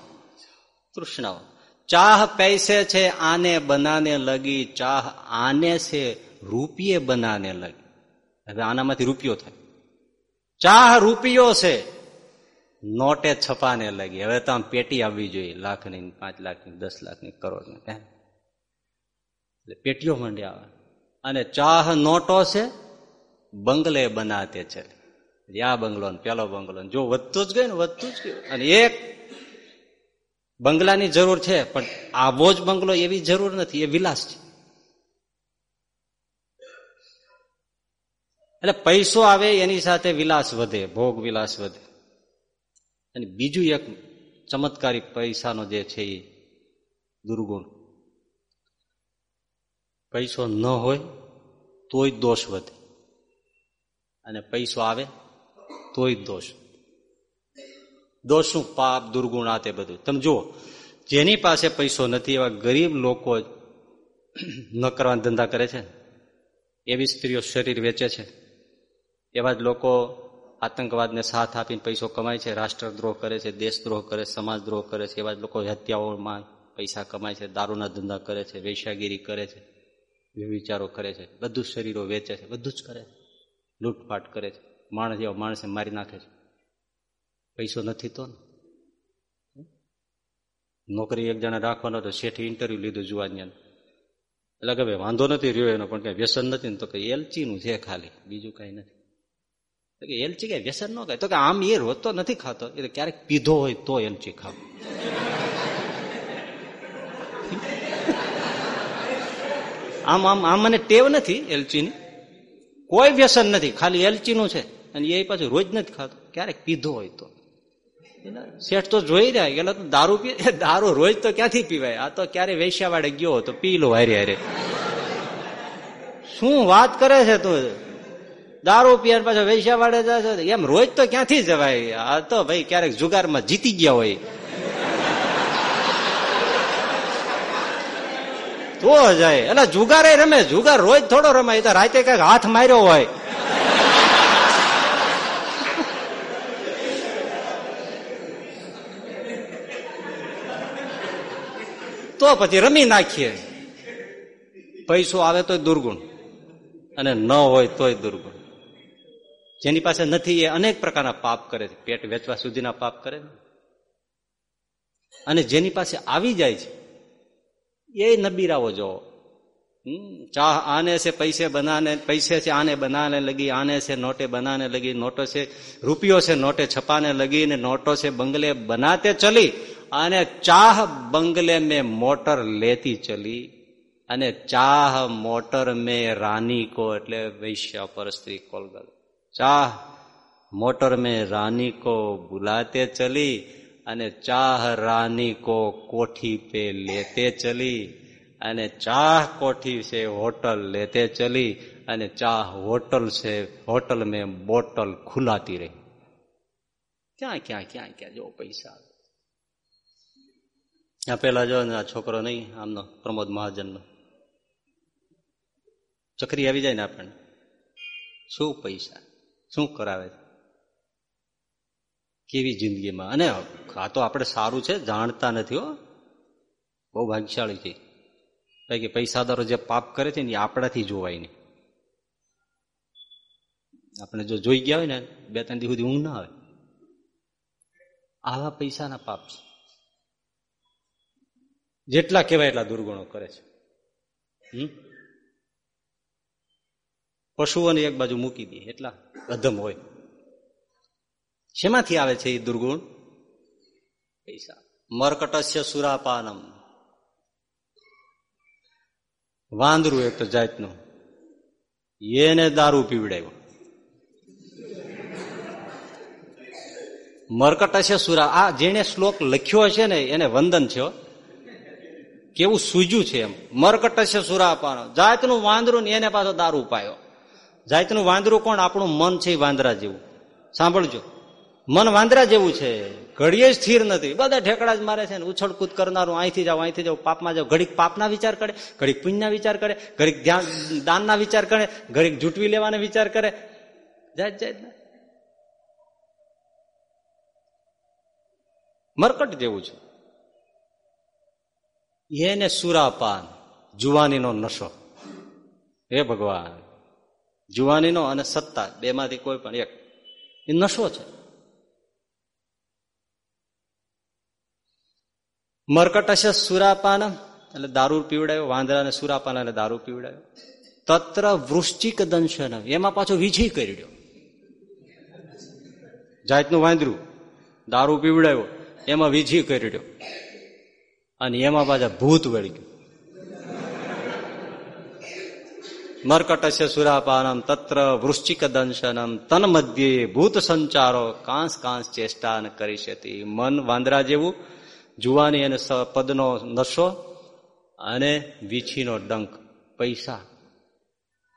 તૃષ્ણાઓ. ચાહ પૈસે છે, આને બનાને લગી, ચાહ આને છે, રૂપિયે બનાને લગી. હવે આનામાંથી રૂપિયો થાય. ચાહ રૂપિયો છે. નોટે છપાને લગી. હવે તો આમ પેટી આવવી જોઈએ. લાખની પાંચ લાખની દસ લાખની કરોડની એટલે પેટીઓ માંડી આવે. અને ચાહ નોટો છે, બંગલે બનાતે છે. આ બંગલો ને પેલો બંગલો જો વધતું જ ગયું ને વધતું જ ગયું. અને એક બંગલાની જરૂર છે, પણ આવો જ બંગલો એવી જરૂર નથી. એ વિલાસ છે. એટલે પૈસો આવે, એની સાથે વિલાસ વધે, ભોગ વિલાસ વધે. અને બીજું એક ચમત્કારી પૈસાનો જે છે એ દુર્ગુણ. પૈસો ન હોય, તોય દોષ વધે. અને પૈસો આવે, તોય દોષ દોષ શું પાપ, દુર્ગુણ આ તે બધું. તમે જુઓ, જેની પાસે પૈસો નથી, એવા ગરીબ લોકો ન કરવાના ધંધા કરે છે. એવી સ્ત્રીઓ શરીર વેચે છે. એવા જ લોકો આતંકવાદને સાથ આપીને પૈસો કમાય છે, રાષ્ટ્રદ્રોહ કરે છે, દેશદ્રોહ કરે છે, સમાજદ્રોહ કરે છે, એવા જ લોકો હત્યાઓમાં પૈસા કમાય છે, દારૂના ધંધા કરે છે, વેશ્યાગીરી કરે છે વિચારો કરે છે, બધું જ શરીરો વેચે છે, બધું જ કરે છે. લૂંટફાટ કરે છે. માણસ જેવા માણસે મારી નાખે છે. પૈસો નથી તો નોકરી એક જણા રાખવાનો તો શેઠી ઇન્ટરવ્યુ લીધું જુવાનિયાને. એટલે કે ભાઈ વાંધો નથી રહ્યો એનો, પણ કઈ વ્યસન નથી ને તો કઈ એલચીનું છે ખાલી. બીજું કઈ નથી. કે એલચી કઈ વ્યસન ન કહે તો કે આમ એ રોજ નથી ખાતો. એ તો ક્યારેક પીધો હોય તો એલચી ખાવ. આમ આમ આમ મને ટેવ નથી એલચીની કોઈ વ્યસન નથી. ખાલી એલચીનું છે. અને એ પાછું રોજ નથી ખાતો. ક્યારેક પીધો હોય તો. શેઠ તો જોઈ રહ્યા. એટલે તો દારૂ પી દારૂ રોજ તો ક્યાંથી પીવાય? આ તો ક્યારે વેસ્યાવાળે ગયો હતો પી લો હારે હારે. શું વાત કરે છે તું? દારૂ પીયા પાછો વૈશ્યા વાળે જાય એમ રોજ તો ક્યાંથી જવાય? આ તો ભાઈ ક્યારેક જુગારમાં જીતી ગયા હોય. તો જાય. એટલે જુગારે રમે. જુગાર રોજ થોડો રમાય તો રાતે કંઈક હાથ માર્યો હોય. તો પછી રમી નાખીએ. પૈસો આવે તોય દુર્ગુણ. અને ન હોય તોય દુર્ગુણ. જેની પાસે નથી એ અનેક પ્રકારના પાપ કરે છે. પેટ વેચવા સુધીના પાપ કરે અને જેની પાસે આવી જાય છે, એ નબીરાવો જો ચાહ આને છે, પૈસે બનાને, પૈસે છે, આને બનાને લગી, આને છે, નોટે બનાને લગી, નોટો છે, રૂપિયો છે, નોટે છપાને લગી ને નોટો છે, બંગલે બનાતે ચલી, અને ચાહ બંગલે મેં મોટર લેતી ચલી, અને ચાહ મોટર મેં રાની કો એટલે વૈશ્ય પર સ્ત્રી કોલગલ. ચાહ મોટર મેં રાની કો બુલાતે ચલી અને ચાહ રાની કો કોઠી પે લેતે ચલી અને ચાહ કોઠી છે હોટલ લેતે ચલી અને ચાહ હોટલ છે હોટલ મેં બોટલ ખુલાતી રહી. ક્યાં ક્યાં ક્યાં ક્યાં જો પૈસા? આ પેલા જો આ છોકરો નહીં, આમનો પ્રમોદ મહાજનનો. ચકરી આવી જાય ને આપણને. શું પૈસા? શું કરાવે છે? કેવી જિંદગીમાં? અને આ તો આપણે સારું છે, જાણતા નથી હો. બહુ ભાગ્યશાળી છે. કારણ કે પૈસાદારો જે પાપ કરે છે ને, એ આપણાથી જોવાય નહીં. આપણે જો જોઈ ગયા હોય ને, બે ત્રણ દિવસ સુધી ઊંઘ ના આવે. આવા પૈસાના પાપ છે. જેટલા કહેવાય એટલા દુર્ગુણો કરે છે. હમ? પશુઓને એક બાજુ મૂકી દે, એટલા અધમ હોય. શેમાંથી આવે છે એ દુર્ગુણ? પૈસા. મરકટસ્ય સુરાપાનમ. વાંદરું એક તો જાતનું. એને દારૂ પીવડાવ્યો. મરકટસ્ય સુરા, આ જેને શ્લોક લખ્યો હશે ને, એને વંદન છે કેવું સૂજ્યું છે એમ. મરકટસ્ય સુરાપાનો જાતનું વાંદરું ને એને પાછો દારૂ પાયો. જાતનું વાંદરું કોણ? આપણું મન છે વાંદરા જેવું. સાંભળજો. મન વાંદરા જેવું છે. ઘડીએ સ્થિર નથી. બધા ઠેકડા જ મારે છે ને ઉછળકૂદ કરનારું. અહીંથી જાઓ અહીંથી જાઓ, પાપમાં જાઓ. ઘડીક પાપના વિચાર કરે, ઘડીક પુણ્યના વિચાર કરે, ઘડીક ધ્યાન, દાનના વિચાર કરે, ઘડીક જૂટવી લેવાના વિચાર કરે. જાત જાત મરકટ જેવું છે. એને સુરાપાન, જુવાનીનો નશો. હે ભગવાન. જુવાનીનો અને સત્તા, બેમાંથી કોઈ પણ એક. એ નશો છે. મરકટ હશે સુરાપાન એટલે દારૂ પીવડાયો, વાંદરાને સુરાપાન અને દારૂ પીવડાયો. તત્ર વૃશ્ચિક દંશન એમાં પાછો વીછી કર્યો જાતનું વાંદરું, દારૂ પીવડાયો, એમાં વીછી કર્યો અને એમાં પાછા ભૂત વળી ગયું મરકટસ્ય સુરાપાનમ તત્ર વૃશ્ચિક દંશનમ તન મધ્યે ભૂત સંચારો કાંસ કાંસ ચેષ્ટાન કરી શતી મન વાંદરા જેવું જુવાની અને પદનો નશો અને વીછીનો ડંખ પૈસા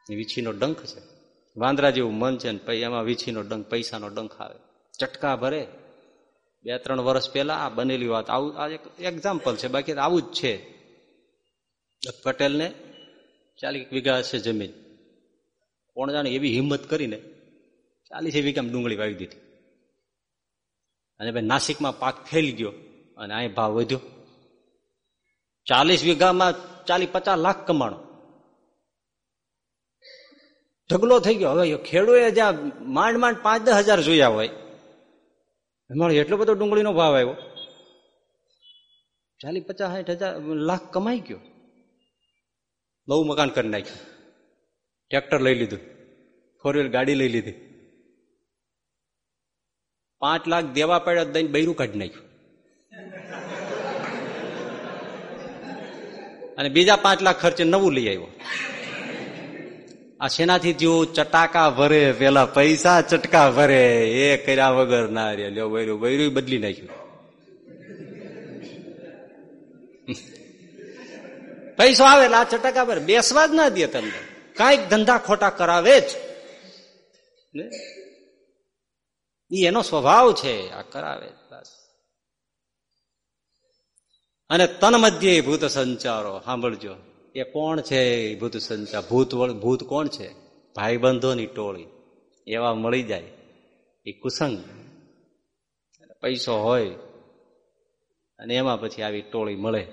વીછીનો ડંખ છે વાંદરા જેવું મન છે ને એમાં વીછીનો ડંખ પૈસાનો ડંખ આવે ચટકા ભરે બે ત્રણ વર્ષ પહેલા આ બનેલી વાત, આવું આ એક એક્ઝામ્પલ છે, બાકી આવું જ છે. પટેલને ચાલીસ વીઘા હશે જમીન. કોણ જાણે એવી હિંમત કરીને ચાલીસ વીઘામાં ડુંગળી વાવી દીધી. અને ભાઈ નાસિકમાં પાક ફેલી ગયો અને અહીં ભાવ વધ્યો. ચાલીસ વીઘામાં ચાલીસ પચાસ લાખ કમાણો. ઢગલો થઈ ગયો. હવે ખેડૂએ જ્યાં માંડ માંડ પાંચ દસ હજાર જોયા હોય. એમાં એટલો બધો ડુંગળીનો ભાવ આવ્યો. ચાલીસ પચાસ સાઠ હજાર લાખ કમાઈ ગયો. નવું મકાન કરી નાખ્યું. ટ્રેક્ટર લઈ લીધું. ફોર વ્હીલ ગાડી લઈ લીધી. પાંચ લાખ દેવા પડ્યા દઈને બૈરું કાઢી નાખ્યું. અને બીજા પાંચ લાખ ખર્ચે નવું લઈ આવ્યો. આ શેનાથી થયું? ચટાકા ભરે પેલા પૈસા ચટકા ભરે એ કર્યા વગર ના રે લ્યો બૈરું બૈરું બદલી નાખ્યું. પૈસો આવે એટલે આ ચટકા પર બેસવા જ ના દે તમને. કાંઈક ધંધા ખોટા કરાવે જ. એનો સ્વભાવ છે, આ કરાવે અને તન મધ્ય ભૂત સંચારો, સાંભળજો. એ કોણ છે ભૂત સંચાર? ભૂત ભૂત કોણ છે? ભાઈબંધોની ટોળી. એવા મળી જાય. એ કુસંગ. પૈસો હોય. અને એમાં પછી આવી ટોળી મળે.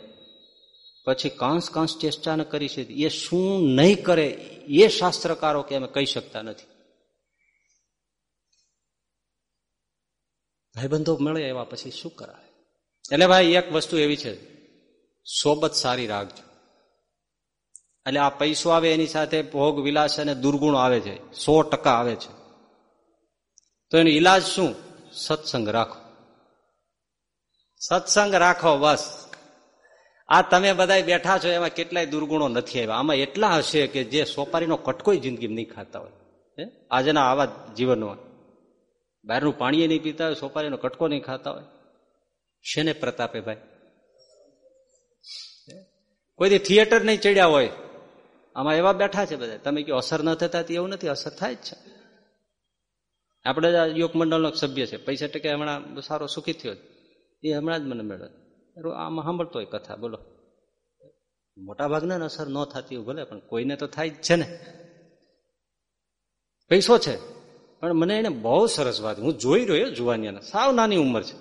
પછી કાંસ કાંસ ચેષ્ટા ન કરી છે એ શું નહીં કરે એ શાસ્ત્રકારો કે અમે કહી શકતા નથી. ભાઈબંધો મળે એવા પછી શું કરાય? એટલે ભાઈ એક વસ્તુ એવી છે. સોબત સારી રાખજો. એટલે આ પૈસો આવે એની સાથે ભોગ વિલાસ અને દુર્ગુણ આવે છે. સો આવે છે. તો એનો ઈલાજ શું? સત્સંગ રાખો. સત્સંગ રાખો બસ. આ તમે બધા બેઠા છો, એમાં કેટલાય દુર્ગુણો નથી આવ્યા. આમાં એટલા હશે કે જે સોપારીનો કટકોય જિંદગી નહીં ખાતા હોય. આજના આવા જીવનમાં. બહારનું પાણી નહીં પીતા હોય, સોપારીનો કટકો નહીં ખાતા હોય. શેને પ્રતાપે ભાઈ? કોઈ થિયેટર નહીં ચડ્યા હોય? આમાં એવા બેઠા છે બધા તમે કહો, અસર ન થતા એવું નથી, અસર થાય જ છે. આપણે યોગ મંડળનો સભ્ય છે. પૈસા ટકે હમણાં સારો સુખી થયો એ હમણાં જ મને મેળવે આમાં સાંભળતો હોય કથા, બોલો. મોટા ભાગના અસર ન થતી ભલે, પણ કોઈને તો થાય જ છે ને. પૈસો છે. પણ મને એને બહુ સરસ વાત, હું જોઈ રહ્યો જુવાની સાવ નાની ઉંમર છે.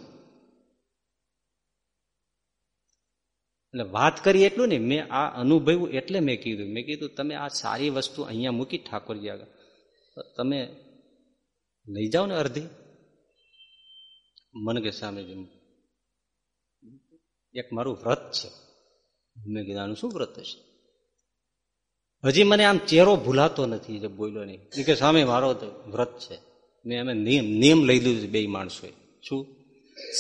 એટલે વાત કરી એટલું ને, મેં આ અનુભવ્યું એટલે મેં કીધું. મેં કીધું, તમે આ સારી વસ્તુ અહીંયા મૂકી ઠાકોરજી આગળ. તમે લઈ જાઓ ને અડધી મન કે સામે એક મારું વ્રત છે. મેં કીધું શું વ્રત છે હજી મને આમ ચહેરો ભૂલાતો નથી, જે બોલ્યો નહીં. કે સામે મારો વ્રત છે. મેં અમે નિયમ નિયમ લઈ લીધું બે માણસોએ. શું?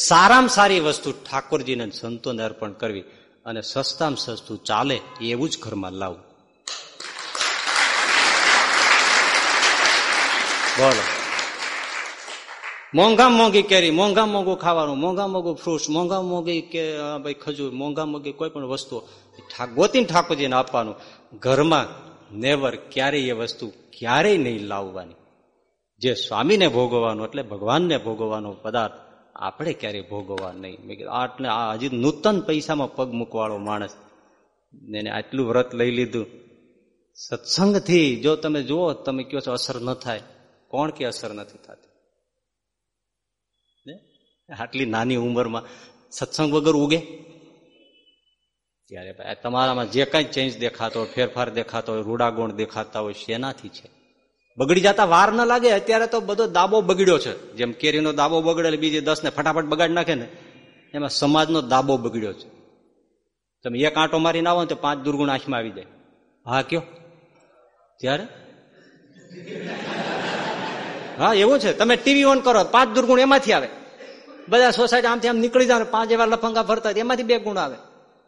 સારામાં સારી વસ્તુ ઠાકોરજીને સંતોને અર્પણ કરવી અને સસ્તામાં સસ્તું ચાલે એવું જ ઘરમાં લાવવું બોલો. મોંઘા મોંઘી કેરી મોંઘા મોંઘું ખાવાનું મોંઘા મોંઘું ફ્રૂટ્સ મોંઘા મોંઘી કે ભાઈ ખજૂર મોંઘા મોંઘી કોઈ પણ વસ્તુ. ગોતીને ઠાકોરજીને આપવાનું ઘરમાં નેવર ક્યારેય એ વસ્તુ ક્યારેય નહીં લાવવાની. જે સ્વામીને ભોગવવાનું એટલે ભગવાનને ભોગવવાનો પદાર્થ આપણે ક્યારેય ભોગવવા નહીં. મેં કીધું આટલે આ હજી નૂતન પૈસામાં પગ મૂકવાળો માણસ. એને આટલું વ્રત લઈ લીધું. સત્સંગથી જો તમે જુઓ, તમે કહો છો અસર ન થાય. કોણ કે અસર નથી થતી? આટલી નાની ઉંમરમાં સત્સંગ વગર ઉગે? ત્યારે તમારામાં જે કઈ ચેન્જ દેખાતો હોય, ફેરફાર દેખાતો હોય રૂડા ગુણ દેખાતા હોય, શેનાથી છે? બગડી જતા વાર ન લાગે, અત્યારે તો બધો દાબો બગડ્યો છે. જેમ કેરીનો દાબો બગડે બીજી દસ ને ફટાફટ બગાડી નાખે ને, એમાં સમાજનો દાબો બગડ્યો છે. તમે એક આંટો મારીને આવો ને તો પાંચ દુર્ગુણ આંખમાં આવી જાય. હા, કયો? ત્યારે? હા, એવું છે. તમે ટીવી ઓન કરો, પાંચ દુર્ગુણ એમાંથી આવે. બધા સોસાયટી આમથી આમ નીકળી જાવ પાંચ એવા લફંગા ફરતા એમાંથી બે ગુણ આવે.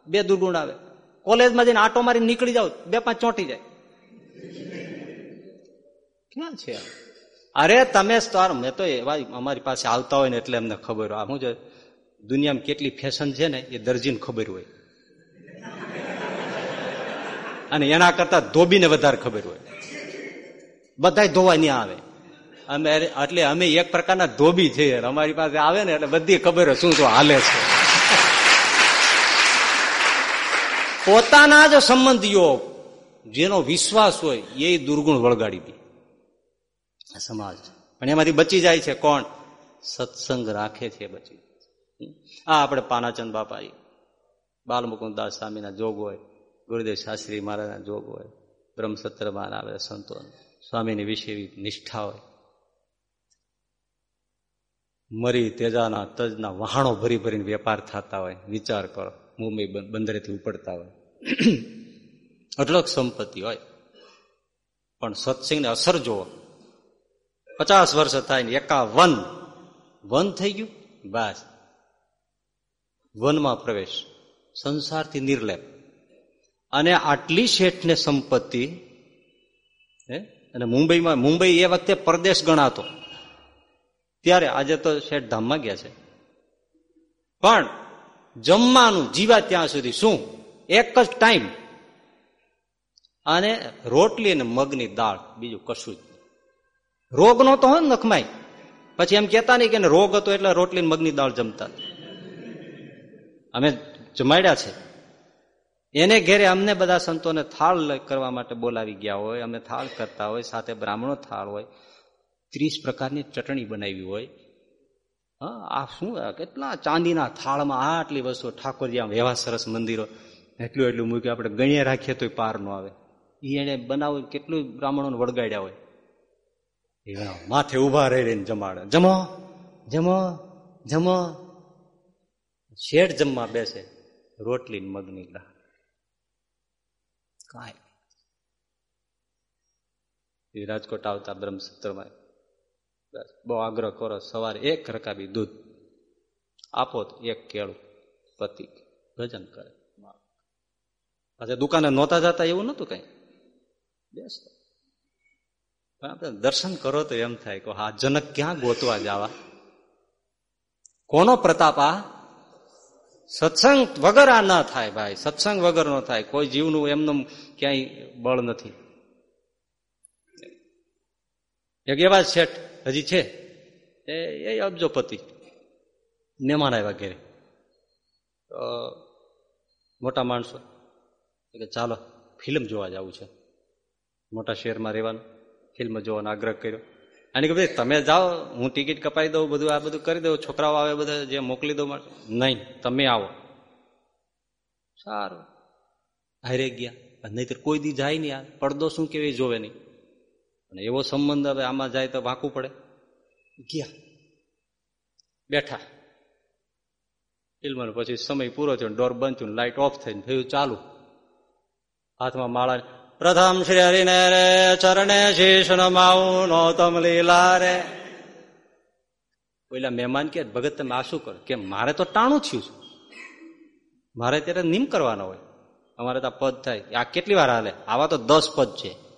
બે દુર્ગુણ આવે. કોલેજમાં જઈને આટો મારી નીકળી જાવ બે પાંચ ચોંટી જાય. ક્યાં છે અરે તમે મેં તો એવા અમારી પાસે આવતા હોય ને એટલે અમને ખબર હોય. શું છે દુનિયામાં કેટલી ફેશન છે ને એ દરજીને ખબર હોય. અને એના કરતા ધોબીને વધારે ખબર હોય. બધા ધોવા ત્યાં આવે. અમે એટલે અમે એક પ્રકારના ધોબી છીએ. અમારી પાસે આવે ને એટલે બધી ખબર શું શું હાલે છે. પોતાના જ સંબંધીઓ જેનો વિશ્વાસ હોય એ દુર્ગુણ વળગાડી દે. સમાજ. પણ એમાંથી બચી જાય છે કોણ? સત્સંગ રાખે છે બચી આ આપણે પાનાચંદ બાપા બાલમુકુદાસ સ્વામીના જોગ હોય. ગુરુદેવ શાસ્ત્રી મહારાજના જોગ હોય. બ્રહ્મસત્રમાં આવે સંતો. સ્વામીની વિશે નિષ્ઠા હોય. મરી, તેજાના, તજના વહાણો ભરી ભરીને વેપાર થતા હોય. વિચાર કરો, મુંબઈ બંદરેથી ઉપડતા હોય. અઢળક સંપત્તિ હોય. પણ સત્સંગને અસર જુઓ પચાસ વર્ષ થાય ને એકાવન વન થઈ ગયું? બસ. વનમાં પ્રવેશ. સંસારથી નિર્લેપ. અને આટલી શેઠને સંપત્તિ અને મુંબઈમાં, મુંબઈ એ વખતે પરદેશ ગણાતો. ત્યારે આજે તો શેઠ ધામમાં ગયા છે. પણ જમવાનું જીવા ત્યાં સુધી શું? એક જ ટાઈમ અને રોટલી અને મગની દાળ, બીજું કશું જ રોગ નહોતો હોય ને નખમાય. પછી એમ કેતા નહીં કે રોગ હતો એટલે રોટલી મગની દાળ જમતા અમે જમાડ્યા છે. એને ઘેરે અમને બધા સંતોને થાળ કરવા માટે બોલાવી ગયા હોય અમે થાળ કરતા હોય, સાથે બ્રાહ્મણો થાળ હોય. ત્રીસ પ્રકારની ચટણી બનાવી હોય. હા, આ શું કેટલા ચાંદીના થાળમાં આટલી વસ્તુ ઠાકોરજી આમ એવા સરસ મંદિરો. એટલું એટલું મૂક્યું આપણે ગણીએ રાખીએ તો પાર નો આવે. એ એને બનાવું કેટલું બ્રાહ્મણોને વળગાડ્યા હોય. માથે ઊભા રહીને જમાડે. જમો જમો જમો. શેઠ જમવા બેસે. રોટલી મગની દાળ. કાંઈ. એ રાજકોટ આવતા બ્રહ્મસત્રમાં બહુ આગ્રહ કરો, સવારે એક રકાબી દૂધ આપો એક કેળું પતિ ભજન કરે. પાછા દુકાને નહોતા જતા એવું નતું કઈ? બેસ આપણે દર્શન કરો તો એમ થાય કે હા જનક ક્યાં ગોતવા જવા? કોનો પ્રતાપ આ? સત્સંગ વગર આ ના થાય ભાઈ, સત્સંગ વગર ન થાય. કોઈ જીવનું એમનું ક્યાંય બળ નથી. એક એવા શેઠ હજી છે? એ અબજોપતિ મહેમાન આવ્યા ઘેરે. મોટા માણસો. કે ચાલો, ફિલ્મ જોવા જવું છે. મોટા શહેરમાં રહેવાનું, ફિલ્મ જોવાનો આગ્રહ કર્યો. અને કે ભાઈ, તમે જાઓ, હું ટિકિટ કપાઈ દઉં, બધું આ બધું કરી દઉં, છોકરાઓ આવે, બધા જે મોકલી દઉં નહીં, તમે આવો. સારું. હારે ગયા. નહીતર કોઈ દી જાય નહીં આ. પડદો શું કેવી જોવે નહીં. અને એવો સંબંધ હવે આમાં જાય તો વાંકું પડે? ગયા. બેઠા. ફિલ્મ પછી સમય પૂરો થયો ડોર બંધ થયું લાઇટ ઓફ થઈને થયું ચાલુ. હાથમાં માળા પ્રથમ શ્રી હરિને રે ચરણે શીશ નમાવું નોતમ લીલા રે. પેલા મહેમાન કે ભગત તમે આ શું કરો? કે મારે તો ટાણું થયું છે. મારે ત્યારે નિમ કરવાનો હોય. અમારે તો પદ થાય. આ કેટલી વાર હાલે? આવા તો દસ પદ છે.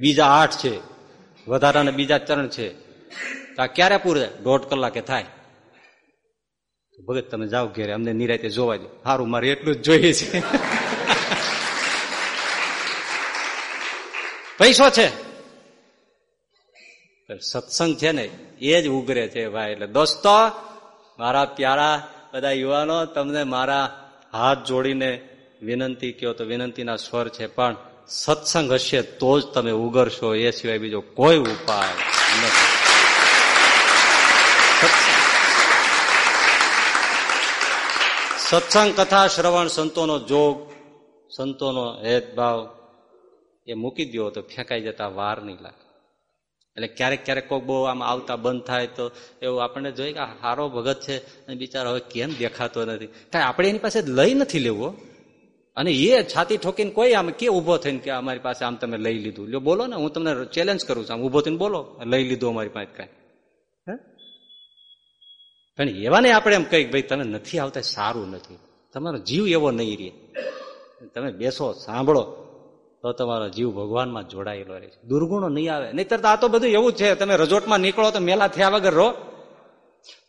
બીજા આઠ છે વધારાના બીજા ચરણ છે. આ ક્યારે પૂરે? દોઢ કલાકે થાય. ભગત તમે જાઓ ઘેરે અમને નિરાતે જોવા દો. સારું મારે એટલું જ જોઈએ છે. પૈસો છે. સત્સંગ છે ને એ જ ઉગરે છે ભાઈ. એટલે દોસ્તો મારા પ્યારા બધા યુવાનો તમને મારા હાથ જોડીને વિનંતી કહો તો વિનંતીના સ્વર છે પણ સત્સંગ હશે તો જ તમે ઉગરશો, એ સિવાય બીજો કોઈ ઉપાય નથી. સત્સંગ. કથા, શ્રવણ, સંતોનો જોગ, સંતોનો હેદભાવ એ મૂકી દો તો ફેંકાઈ જતા વાર નહીં લાગે. એટલે ક્યારેક ક્યારેક કોઈ બહુ આમ આવતા બંધ થાય તો એવું આપણને જોઈએ કે હારો ભગત છે અને બિચારો હવે કેમ દેખાતો નથી. કાંઈ આપણે એની પાસે લઈ નથી લેવો. અને એ છાતી ઠોકીને કોઈ આમ કે ઊભો થઈને કે અમારી પાસે આમ તમે લઈ લીધું. લ્યો બોલો ને હું તમને ચેલેન્જ કરું છું. આમ ઊભો થઈને બોલો લઈ લીધું અમારી પાસે કઈ. પણ એવા ને આપણે એમ કહી ભાઈ તમે નથી આવતા સારું નથી. તમારો જીવ એવો નહીં રહે. તમે બેસો સાંભળો. તો તમારો જીવ ભગવાનમાં જોડાયેલો રહે છે. દુર્ગુણો નહીં આવે. નહીતર તો આ તો બધું એવું છે. તમે રજોટમાં નીકળો તો મેલા થયા વગર રહો.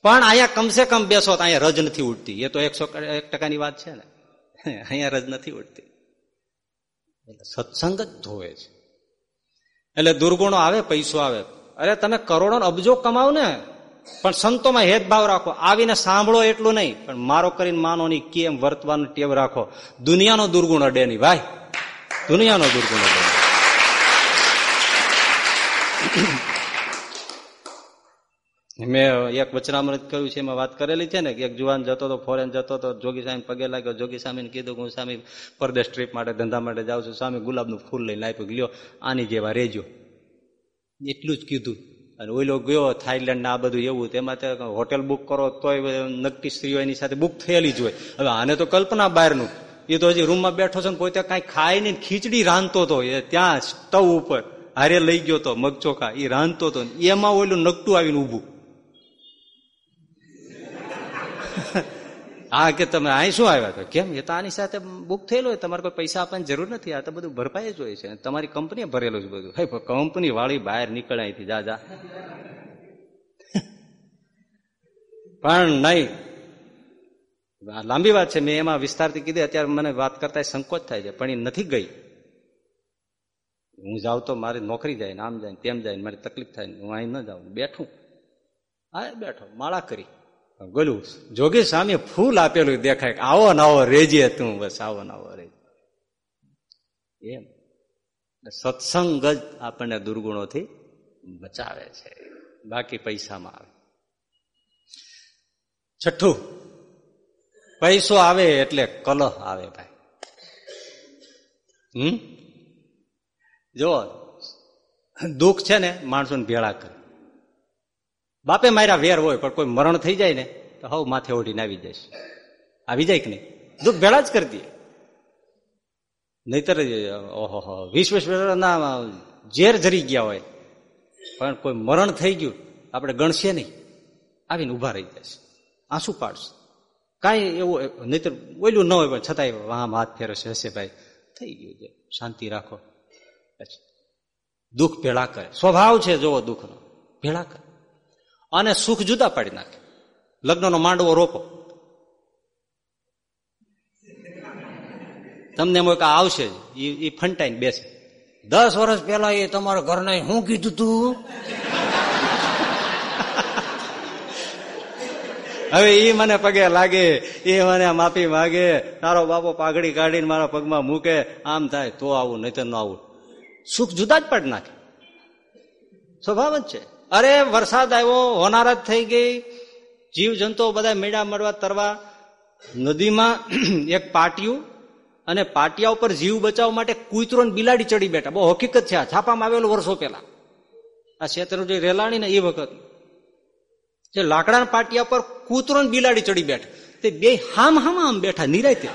પણ અહીંયા કમસે કમ બેસો તો અહીંયા રજ નથી ઉઠતી એ તો એકસો એક ટકાની વાત છે ને. અહીંયા રજ નથી ઉડતી. સત્સંગ જ ધોવે છે. એટલે દુર્ગુણો આવે પૈસો આવે. અરે તમે કરોડો અબજો કમાવ ને પણ સંતોમાં હેદભાવ રાખો. આવીને સાંભળો એટલું નહીં પણ મારો કરીને માનો ની કેમ વર્તવાનું ટેવ રાખો. દુનિયાનો દુર્ગુણ અડે નહીં ભાઈ. દુનિયાનો દુર્ગુણ અડે મેં એક વચનામૃત કર્યું છે, એમાં વાત કરેલી છે ને એક જુવાન જતો હતો ફોરેન જતો હતો જોગી સામે પગે લાગ્યો. જોગી સામે કીધું કે હું સ્વામી પરદેશ ટ્રીપ માટે, ધંધા માટે જાઉં છું. સ્વામી ગુલાબનું ફૂલ લઈને આપ્યું લ્યો, આની જેવા રેજો. એટલું જ કીધું. અને ઓઈલો ગયો થાઈલેન્ડ આ બધું એવું, તેમાં તે હોટેલ બુક કરો તોય નક્કી સ્ત્રીઓ એની સાથે બુક થયેલી જ હોય. હવે આને તો કલ્પના બહારનું. એ તો હજી રૂમમાં બેઠો છે ને પોતે કાંઈ ખાય નહીં ખીચડી રાંધતો હતો એ ત્યાં સ્ટવ ઉપર. હારે લઈ ગયો તો મગચોખા એ રાંધતો હતો એમાં ઓલું નકટું આવીને ઊભું. હા કે તમે અહીં શું આવ્યા તો કેમ? એ તો આની સાથે બુક થયેલું હોય, તમારે કોઈ પૈસા આપવાની જરૂર નથી. આ તો બધું ભરપાઈ જ હોય છે. તમારી કંપનીએ ભરેલું છે બધું. હે કંપની વાળી બહાર નીકળે અહીંથી, જા જા. પણ નહીં. લાંબી વાત છે. મેં એમાં વિસ્તારથી કીધી, અત્યારે મને વાત કરતા સંકોચ થાય છે, પણ એ નથી ગઈ. હું જાઉં તો મારી નોકરી જાય ને આમ જાય તેમ જાય મારી તકલીફ થાય હું અહીં ન જાઉં. બેઠું. હા બેઠો, માળા કરી. ગોલું, જોગી સામે ફૂલ આપેલું દેખાય આવો ને આવો રેજે તું, બસ આવો નાવો રેજે. એમ. સત્સંગ જ આપણને દુર્ગુણોથી બચાવે છે. બાકી પૈસામાં આવે. છઠ્ઠું. પૈસો આવે એટલે કલહ આવે ભાઈ. હમ? જો દુઃખ છે ને, માણસોને ભેળા કરે. બાપે માર્યા વેર હોય, પણ કોઈ મરણ થઈ જાય ને, તો હવ માથે ઓઢીને આવી જઈશ. આવી જાય કે નહીં? દુઃખ ભેળા જ કરી દે. નહીતર, ઓહો વીસ ઝેર જરી ગયા હોય, પણ કોઈ મરણ થઈ ગયું, આપણે ગણશે નહીં. આવીને ઊભા રહી જશે આંસુ પાડશે. કાંઈ એવું, નહીતર ઓયલું ન હોય, પણ છતાંય આમ હાથ ફેરવશે. હશે ભાઈ, થઈ ગયું છે. શાંતિ રાખો. પછી દુઃખ ભેળા કરે. સ્વભાવ છે જોવો દુઃખનો. ભેળા કરે. અને સુખ જુદા પાડી નાખે. લગ્નનો માંડવો રોપો. તમને એમ કે આવશે એ ફંટાઈને બેસે. દસ વર્ષ પહેલા એ તમારા ઘરના શું કીધું તું? હવે એ મને પગે લાગે. એ મને માફી માગે. તારો બાપો પાઘડી કાઢીને મારા પગમાં મૂકે. આમ થાય તો આવું નહીં તો આવું. સુખ જુદા જ પાડી નાખે. સ્વભાવ જ છે. અરે, વરસાદ આવ્યો, હોનારત થઈ ગઈ. જીવ જંતુઓ બધા મેળા મળવા તરવા નદીમાં એક પાટિયું અને પાટિયા ઉપર જીવ બચાવવા માટે કૂતરો બિલાડી ચડી બેઠા. બહુ હકીકત છે, આ છાપામાં આવેલું વર્ષો પહેલા. આ ક્ષેત્ર જે રેલાણી ને એ વખત. જે લાકડાના પાટિયા પર કૂતરો બિલાડી ચડી બેઠા. તે બે હામ હામ આમ બેઠા, નિરાયતે.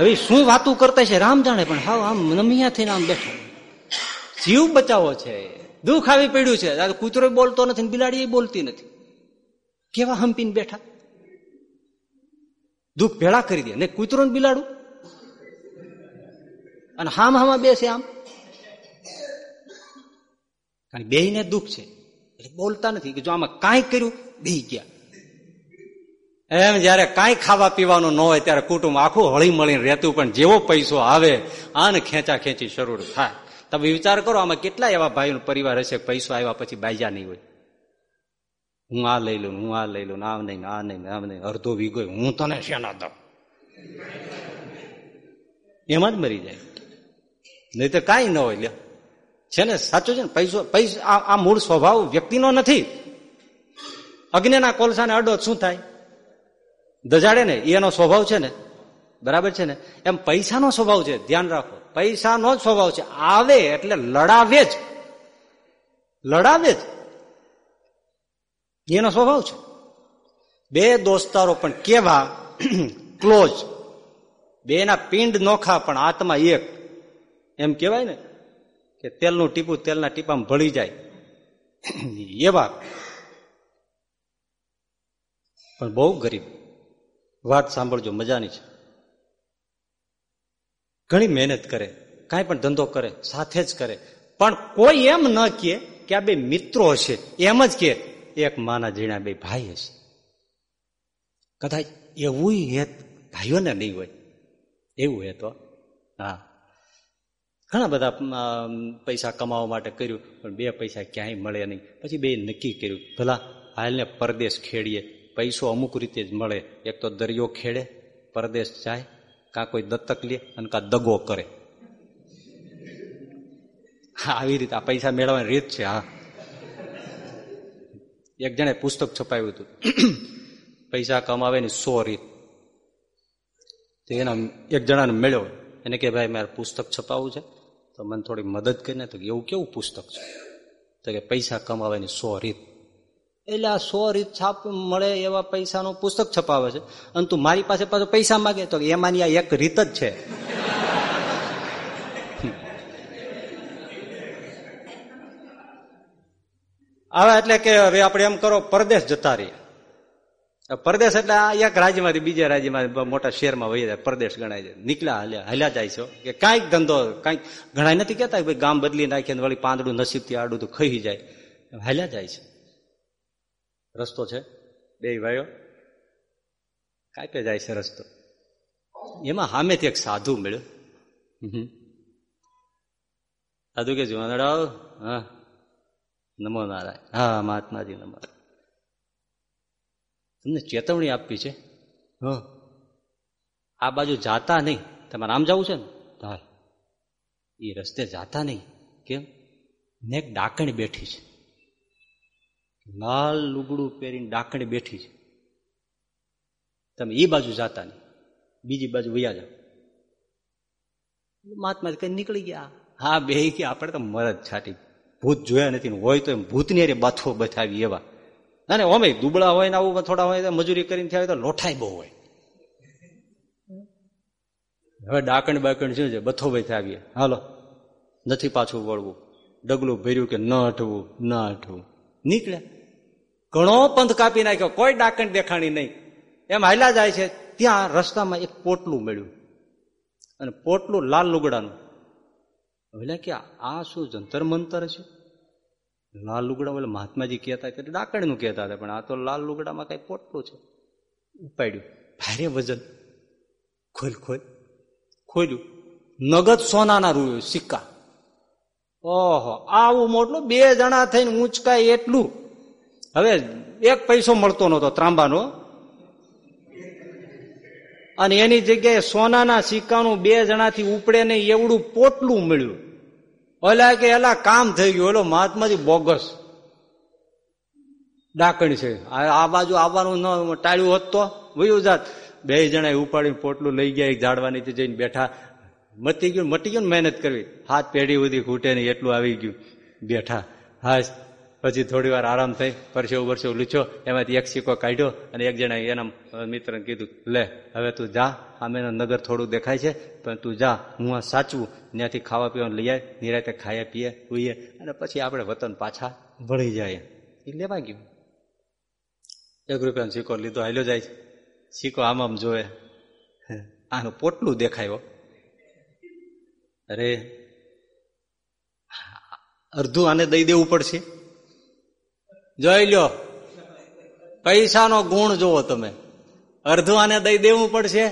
હવે શું વાતું કરતા છે રામ જાણે પણ હા આમ નમિયા થઈને આમ બેઠા. જીવ બચાવો છે. દુઃખ આવી પડ્યું છે. કૂતરો બોલતો નથી બિલાડી બોલતી નથી. કેવા હંપીને બેઠા? દુઃખ ભેળા કરી દે. ને કૂતરો બિલાડું? અને હામ હામાં બેસે આમ. કારણ બે ને દુઃખ છે. એટલે બોલતા નથી. કે જો આમાં કાંઈ કર્યું બે ગયા. એમ જયારે કાંઈ ખાવા પીવાનું ન હોય, ત્યારે કુટુંબ આખું હળી મળીને રહેતું. પણ જેવો પૈસો આવે, આને ખેંચા ખેંચી શરૂ થાય. તમે વિચાર કરો, આમાં કેટલા એવા ભાઈનો પરિવાર હશે, પૈસો આવ્યા પછી બાજા નહીં હોય. હું આ લઈ લઉં, હું આ લઈ લઉં આ નહીં આ નહીં, આમ નહીં, અડધો વીગો હું તને શેના દઉં? એમાં જ મરી જાય. નહીં તો કાંઈ ન હોય લે છે ને સાચું છે ને, પૈસો, પૈસા, આ મૂળ સ્વભાવ વ્યક્તિનો નથી. અગ્નિના કોલસાને અડો શું થાય? દજાડે ને, એનો સ્વભાવ છે ને, બરાબર છે ને? એમ પૈસાનો સ્વભાવ છે, ધ્યાન રાખો. પૈસાનો જ સ્વભાવ છે. આવે એટલે લડાવે જ. લડાવે જ. એનો સ્વભાવ છે. બે દોસ્તારો પણ કેવા, ક્લોઝ. બે પિંડ નોખા પણ આત્મા એક. એમ કેવાય ને કે તેલનું ટીપું તેલના ટીપામાં ભળી જાય. એવા. પણ બહુ ગરીબ. વાત સાંભળજો, મજાની છે. ઘણી મહેનત કરે, કાંઈ પણ ધંધો કરે, સાથે જ કરે. પણ કોઈ એમ ન કહે કે આ બે મિત્રો હશે. એમ જ કે એક માના જીણા બે ભાઈ હશે. કદાચ એવું હેત ભાઈઓને નહીં હોય. એવું હે. તો હા. ઘણા બધા પૈસા કમાવા માટે કર્યું, પણ બે પૈસા ક્યાંય મળે નહીં. પછી બે નક્કી કર્યું, ભલા, હાલને પરદેશ ખેડીએ. પૈસો અમુક રીતે જ મળે. એક તો દરિયો ખેડે, પરદેશ જાય કાં કોઈ દત્તક લે અને કાં દગો કરે. આવી રીતે આ પૈસા મેળવવાની રીત છે, હા. એક જણે પુસ્તક છપાયું હતું. પૈસા કમાવે ની સો રીત. તો એના એક જણાને મળ્યો. એને કે, ભાઈ, મારે પુસ્તક છપાવવું છે. તો મને થોડી મદદ કરીને, તો એવું કેવું પુસ્તક છે? તો કે, પૈસા કમાવાની સો રીત. એટલે આ સો રીત છાપ મળે એવા પૈસાનું પુસ્તક છપાવે છે. અને તું મારી પાસે પાછો પૈસા માગે તો એમાંની આ એક રીત જ છે. હવે એટલે કે હવે આપણે એમ કરો, પરદેશ જતા રહીએ. પરદેશ એટલે આ એક રાજ્યમાંથી બીજા રાજ્યમાં મોટા શહેરમાં વહી જાય, પરદેશ ગણાય છે. નીકળ્યા હાલ્યા હાલ્યા જાય છો કે કાંઈક ધંધો, કાંઈક ઘણા નથી કહેતા ભાઈ ગામ બદલી નાખીને વળી પાંદડું નસીબથી આડું તો ખાઈ જાય. હાલ્યા જાય છે. રસ્તો છે? બે ભાઈઓ. કાપે જાય છે રસ્તો. એમાં સામેથી એક સાધુ મળ્યો. સાધુ કે જોનારાવ હા. નમો નારાયણ. હા મહાત્માજી નમો તમને ચેતવણી આપવી છે? હ. આ બાજુ જાતા નહીં. તમારે આમ જવું છે ને? હા. એ રસ્તે જાતા નહીં. કેમ? ને એક ડાકણી બેઠી છે. લાલ લુગડું પહેરીને ડાકણે બેઠી છે. તમે એ બાજુ જાતા નહીં. બીજી બાજુ વયા જાઓ. મહાત્મા કઈ નીકળી ગયા. હા બે કે આપણે તો મરદ છાટી. ભૂત જોયા નથી હોય તો એમ ભૂતની અરે બાથો બતાવી એવા. અને ઓમે દુબળા હોય ને આવું થોડા હોય મજૂરી કરીને થયા તો લોઠાઈ બહુ હોય. હવે ડાકણ બાકણ શું છે? બથો આવીએ હાલો. નથી પાછું વળવું. ડગલું ભર્યું કે ન હટવું ન હટવું નીકળ્યા. ઘણો પંથ કાપી નાખ્યો. કોઈ ડાકણ દેખાણી નહીં. એમ હાલ્યા જાય છે. ત્યાં રસ્તામાં એક પોટલું મળ્યું. અને પોટલું લાલ લુગડાનું. એટલે કે આ શું જંતર મંતર છે? લાલ લુગડા એટલે મહાત્માજી કહેતા કે ડાકણનું કહેતા હતા, પણ આ તો લાલ લુગડામાં કઈ પોટલું છે. ઉપાડ્યું. ભારે વજન. ખોલ ખોલ. ખોલ્યું. નગદ સોનાના રૂ સિક્કા. ઓહો, આવું મોટલું બે જણા થઈને ઊંચકાય એટલું. હવે એક પૈસો મળતો નતો ત્રાંબાનો. અને એની જગ્યાએ સોનાના સિક્કાનું બે જણાથી ઉપડે ને એવડું પોટલું મળ્યું. ઓલા કે એલા કામ થઈ ગયું. ઓલો મહાત્માજી બોગસ. ડાકણ છે. આ બાજુ આવવાનું ન ટાળ્યું હોત તો. વયું જાત. બે જણા ઉપાડીને પોટલું લઈ ગયા, એક ઝાડવાની જઈને બેઠા. મટી ગયું મટી ગયું મહેનત કરવી. હાથ પેઢી સુધી ખૂટે નહીં, એટલું આવી ગયું. બેઠા. હા પછી થોડી વાર આરામ થઈ પરસેવ પરસેવ લૂછો એમાંથી એક સિક્કો કાઢ્યો અને એક જણા એના મિત્રને કીધું લે હવે તું જા આમેનો નગર થોડું દેખાય છે પણ તું જા હું આ સાચવું ત્યાંથી ખાવા પીવાનું લઈ આવે નિરાતે ખાઈએ પીએ ઉઈએ અને પછી આપણે વતન પાછા વળી જાય. એ લેવા ગયું. એક રૂપિયાનો સિક્કો લીધો હાલ્યો જાય છે. સિક્કો આમ આમ જોવે. આનું પોટલું દેખાયો અરે અડધું આને દઈ દેવું પડશે. જોઈ લ્યો પૈસાનો ગુણ જોવો તમે. અર્ધું આને દઈ દેવું પડશે.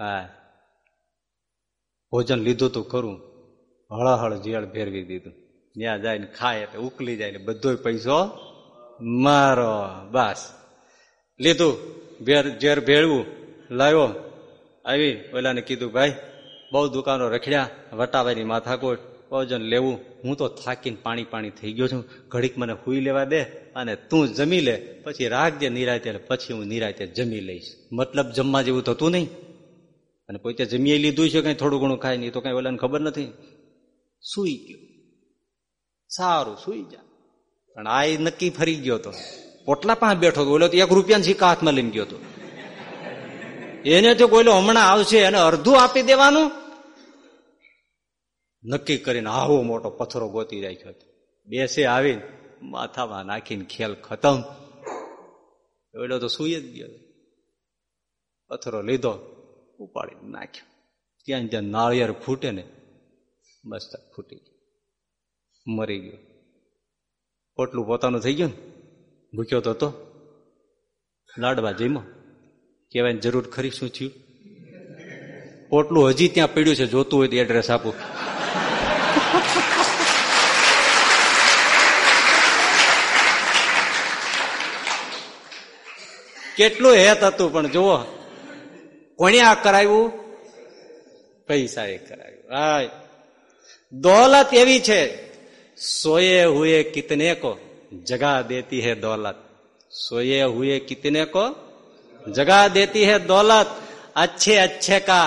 હા. ભોજન લીધું તું ખરું. હળહળ જીયાળ ફેરવી દીધું. ત્યાં જાય ને ખાય એટલે ઉકલી જાય ને બધો પૈસો મારો. બસ. લીધું. ભેર, ઝેર ભેળવું. લાવ્યો. આવી. ઓલાને કીધું, ભાઈ, બહુ દુકાનો રખડ્યા. વટાવાની માથાકોટ. ભોજન લેવું, હું તો થાકીને પાણી પાણી થઈ ગયો છું. ઘડીક મને હુઈ લેવા દે અને તું જમી લે. પછી રાખજે નિરાયતે પછી હું નિરાયતે જમી લઈશ. મતલબ જમવા જેવું થતું નહીં. અને પોતે જમીએ લીધું છે કઈ થોડું ઘણું ખાય નહીં, તો કઈ ઓલાને ખબર નથી. સુઈ ગયો. સારું, સુઈ જા. પણ આ નક્કી ફરી ગયો તો. પોટલા પાસે બેઠો હતો ઓલો તો એક રૂપિયાની સિક્કા હાથમાં લઈને ગયો હતો એને તો કોઈલો હમણાં આવશે અને અડધું આપી દેવાનું. નક્કી કરીને આવો મોટો પથ્થરો ગોતી રાખ્યો હતો. બેસે આવીને માથામાં નાખીને ખેલ ખતમ. ઓલો તો સુઈ જ ગયો. પથ્થરો લીધો ઉપાડી નાખ્યો. ત્યાં ત્યાં નાળિયેર ફૂટે ને મસ્ત ફૂટી મરી ગયો. પોટલું પોતાનું થઈ ગયું ને, ભૂખ્યો તો હતો. લાડવા જઈમાં કહેવાય જરૂર ખરી શું થયું? પોટલું હજી ત્યાં પીડ્યું છે, જોતું હોય તો એડ્રેસ આપું. કેટલું હેત હતું પણ જુઓ કોણે આ કરાવ્યું પૈસા એ કરાવ્યું હા દોલત એવી છે સોએ હુએ કિતને કો જગા દેતી है दौलत सोए हुए कितने को जगा देती है दौलत अच्छे अच्छे का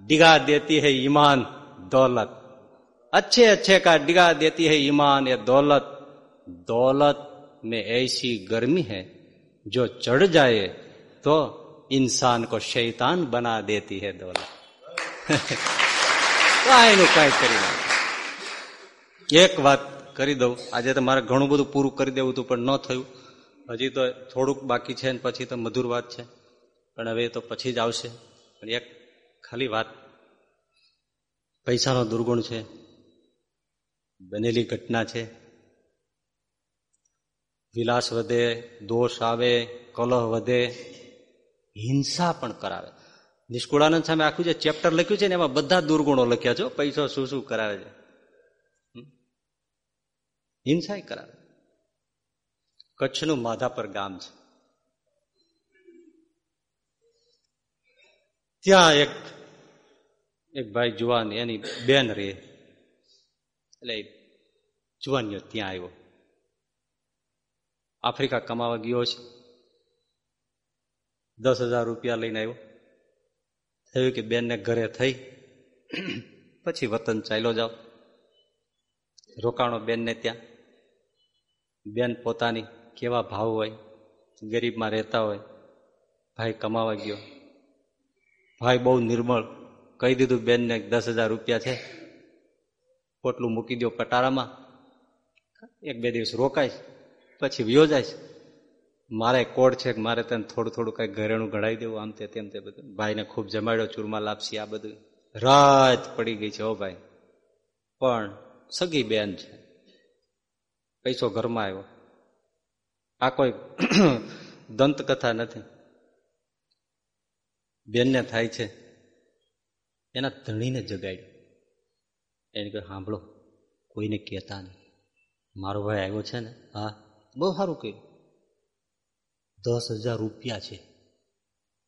डिगा देती है ईमान दौलत अच्छे अच्छे का डिगा देती है ईमान ये दौलत दौलत में ऐसी गर्मी है जो चढ़ जाए तो इंसान को शैतान बना देती है दौलत કાંઈનું કાંઈ કરી નાખે એક વાત કરી દઉં આજે તો મારે ઘણું બધું પૂરું કરી દેવું હતું પણ ન થયું હજી તો થોડુંક બાકી છે ને પછી તો મધુર વાત છે પણ હવે તો પછી જ આવશે પણ એક ખાલી વાત પૈસાનો દુર્ગુણ છે બનેલી ઘટના છે. વિલાસ વધે, દોષ આવે, કલહ વધે, હિંસા પણ કરાવે. નિષ્કુળાનંદ સામે આખું જે ચેપ્ટર લખ્યું છે ને, એમાં બધા દુર્ગુણો લખ્યા છે પૈસો શું શું કરાવે છે? હિંસા કરાવે. કચ્છનું માધાપર ગામ છે. ત્યાં એક એક ભાઈ જુવાન, એની બેન રે એટલે જુવાનીઓ ત્યાં આવ્યો. આફ્રિકા કમાવા ગયો છે. દસ હજાર રૂપિયા લઈને આવ્યો. થયું કે બેનને ઘરે થઈ, પછી વતન ચાલ્યો જાઓ રોકાણો બેનને ત્યાં. બેન પોતાની કેવા ભાવ હોય, ગરીબમાં રહેતા હોય, ભાઈ કમાવા ગયો. ભાઈ બહુ નિર્મળ. કહી દીધું બેનને દસ હજાર રૂપિયા છે. પોટલું મૂકી દો કટારામાં. એક બે દિવસ રોકાઈશ, પછી વ્યો મારે કોડ છે કે મારે તને થોડું થોડું કઈ ઘરેણું ઘડાઈ દેવું, આમ તે તેમ તે બધું. ભાઈને ખૂબ જમાડ્યો, ચૂરમા લાપસી, આ બધું. રાત પડી ગઈ છે હો ભાઈ. પણ સગી બેન છે. પૈસો ઘરમાં આવ્યો. આ કોઈ દંતકથા નથી. બેનને થાય છે. એના ધણીને જગાડ્યો. એને કહ્યું સાંભળો કોઈને કહેતા નહીં. મારો ભાઈ આવ્યો છે ને, હા, બહુ સારું કહ્યું. દસ હજાર રૂપિયા છે.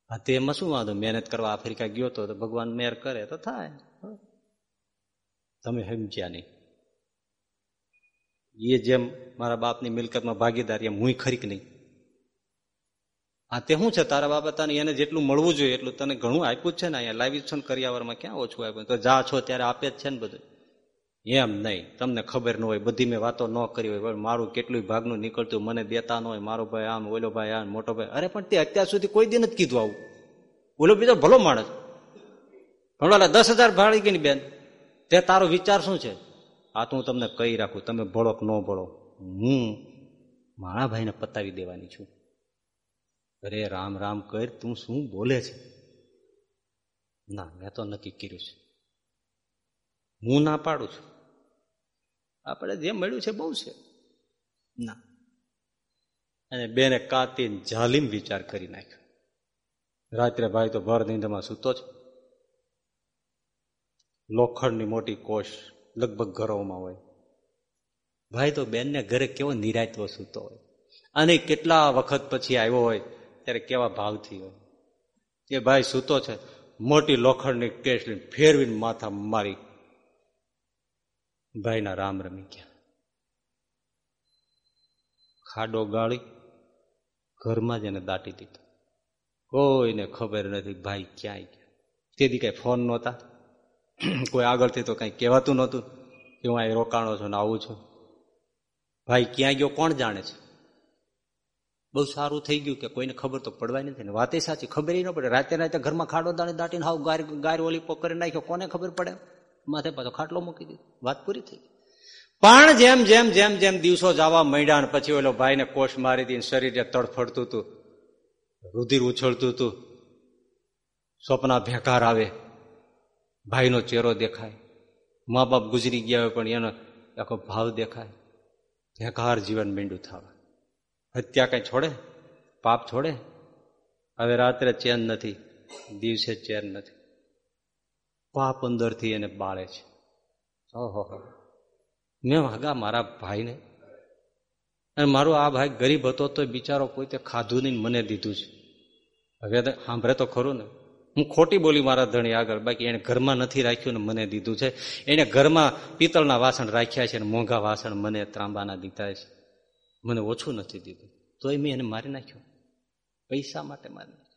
હા તેમાં શું વાંધો? મહેનત કરવા આફ્રિકા ગયો તો ભગવાન મેર કરે તો થાય. તમે સમજ્યા નહીં. એ જેમ મારા બાપની મિલકતમાં ભાગીદારી, એમ હું ખરીક નહીં? હા તે શું છે? તારા બાપા તને એને જેટલું મળવું જોઈએ એટલું તને ઘણું આપ્યું છે ને અહીંયા? લાવી છો ને કરિયાવરમાં ક્યાં ઓછું આપ્યું? તો જા છો ત્યારે આપે જ છે ને બધું. એમ નહીં. તમને ખબર ન હોય, બધી મેં વાતો ન કરી હોય મારું કેટલું ભાગનું નીકળતું, મને દેતા ન હોય, મારો ભાઈ આમ, ઓલો ભાઈ આમ, મોટો ભાઈ. અરે, પણ તે અત્યાર સુધી કોઈ દિન જ કીધું આવું. ઓલો બીજો ભલો માણસ. ભણવાલા દસ હજાર ભાડી ગઈ બેન. તે તારો વિચાર શું છે? આ તો હું તમને કહી રાખું, તમે ભળો કે ન ભળો. હું મારા ભાઈને પતાવી દેવાની છું. અરે, રામ રામ કર, તું શું બોલે છે? ના, મેં તો નક્કી કર્યું છે. હું ના પાડું છું. આપણે જે મળ્યું છે બહુ છે. ના. અને બેને કાતીને જાલીમ વિચાર કરી નાખ્યો. રાત્રે ભાઈ તો ભર નીંદમાં સૂતો છે લોખંડની મોટી કોષ લગભગ ઘરોમાં હોય. ભાઈ તો બેનને ઘરે કેવો નિરાયતો સૂતો હોય. અને કેટલા વખત પછી આવ્યો હોય ત્યારે કેવા ભાવથી હોય. એ ભાઈ સૂતો છે, મોટી લોખંડની કેસ ફેરવીને માથા મારી ભાઈના રામ રમી ગયા. ખાડો ગાળી ઘરમાં જ એને દાટી દીધો. કોઈને ખબર નથી ભાઈ ક્યાંય ગયા. તેથી કઈ ફોન નહોતા. કોઈ આગળથી તો કઈ કહેવાતું નહોતું કે હું અહીં રોકાણો છું ને આવું છું. ભાઈ ક્યાં ગયો, કોણ જાણે છે? બહુ સારું થઈ ગયું કે કોઈને ખબર તો પડવાની નથી. ને વાતે સાચી ખબર ન પડે. રાતે રાતે ઘરમાં ખાડો દાણે દાટીને હાવ ગાર ગાર ઓલી કરી નાખ્યો. કોને ખબર પડે? માથે પાછો ખાટલો મૂકી દીધો. વાત પૂરી થઈ પણ જેમ જેમ જેમ જેમ દિવસો જવા માંડ્યા પછી ઓલો ભાઈને કોષ મારી હતી શરીરે તડફડતું હતું, રુધિર ઉછળતું હતું, સ્વપ્ના ભેકાર આવે, ભાઈનો ચહેરો દેખાય મા બાપ ગુજરી ગયા હોય પણ એનો આખો ભાવ દેખાય. ભેકાર જીવન મીંડું થવા. હત્યા કઈ છોડે? પાપ છોડે? હવે રાત્રે ચેન નથી, દિવસે ચેન નથી. પાપ અંદરથી એને બાળે છે. ઓહો. મેં વાગા મારા ભાઈને. અને મારો આ ભાઈ ગરીબ હતો તો બિચારો પોતે ખાધું નહીં મને દીધું છે. હવે સાંભળે તો ખરું ને. હું ખોટી બોલી મારા ધણી આગળ. બાકી એને ઘરમાં નથી રાખ્યું ને મને દીધું છે. એને ઘરમાં પિત્તળના વાસણ રાખ્યા છે અને મોંઘા વાસણ મને ત્રાંબાના દીધા છે. મને ઓછું નથી દીધું. તોય મેં એને મારી નાખ્યો. પૈસા માટે મારી નાખ્યો.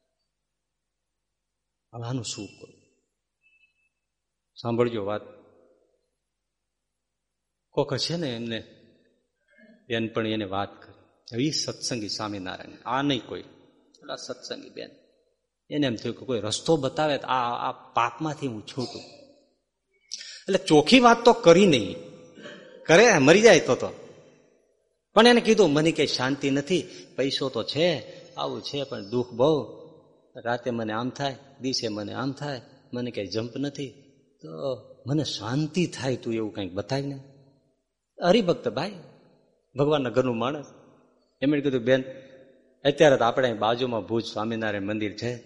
આનું શું કરું? સાંભળજો વાત. કોક છે ને એમને, બેન પણ એને વાત કરી. હવે સત્સંગી સ્વામિનારાયણ, આ નહીં કોઈ પેલા સત્સંગી બેન. એને એમ થયું કે કોઈ રસ્તો બતાવે આ આ પાપમાંથી હું છૂટું. એટલે ચોખ્ખી વાત તો કરી નહીં. કરે, મરી જાય તો તો. પણ એને કીધું, મને કઈ શાંતિ નથી, પૈસો તો છે, આવું છે, પણ દુઃખ બહુ. રાતે મને આમ થાય, દિવસે મને આમ થાય, મને કઈ જમ્પ નથી. તો મને શાંતિ થાય તું એવું કંઈક બતાવી ને? હરિભક્ત ભાઈ ભગવાનના ઘરનું માણસ. એમણે કીધું બેન અત્યારે તો આપણે બાજુમાં ભુજ સ્વામિનારાયણ મંદિર છે.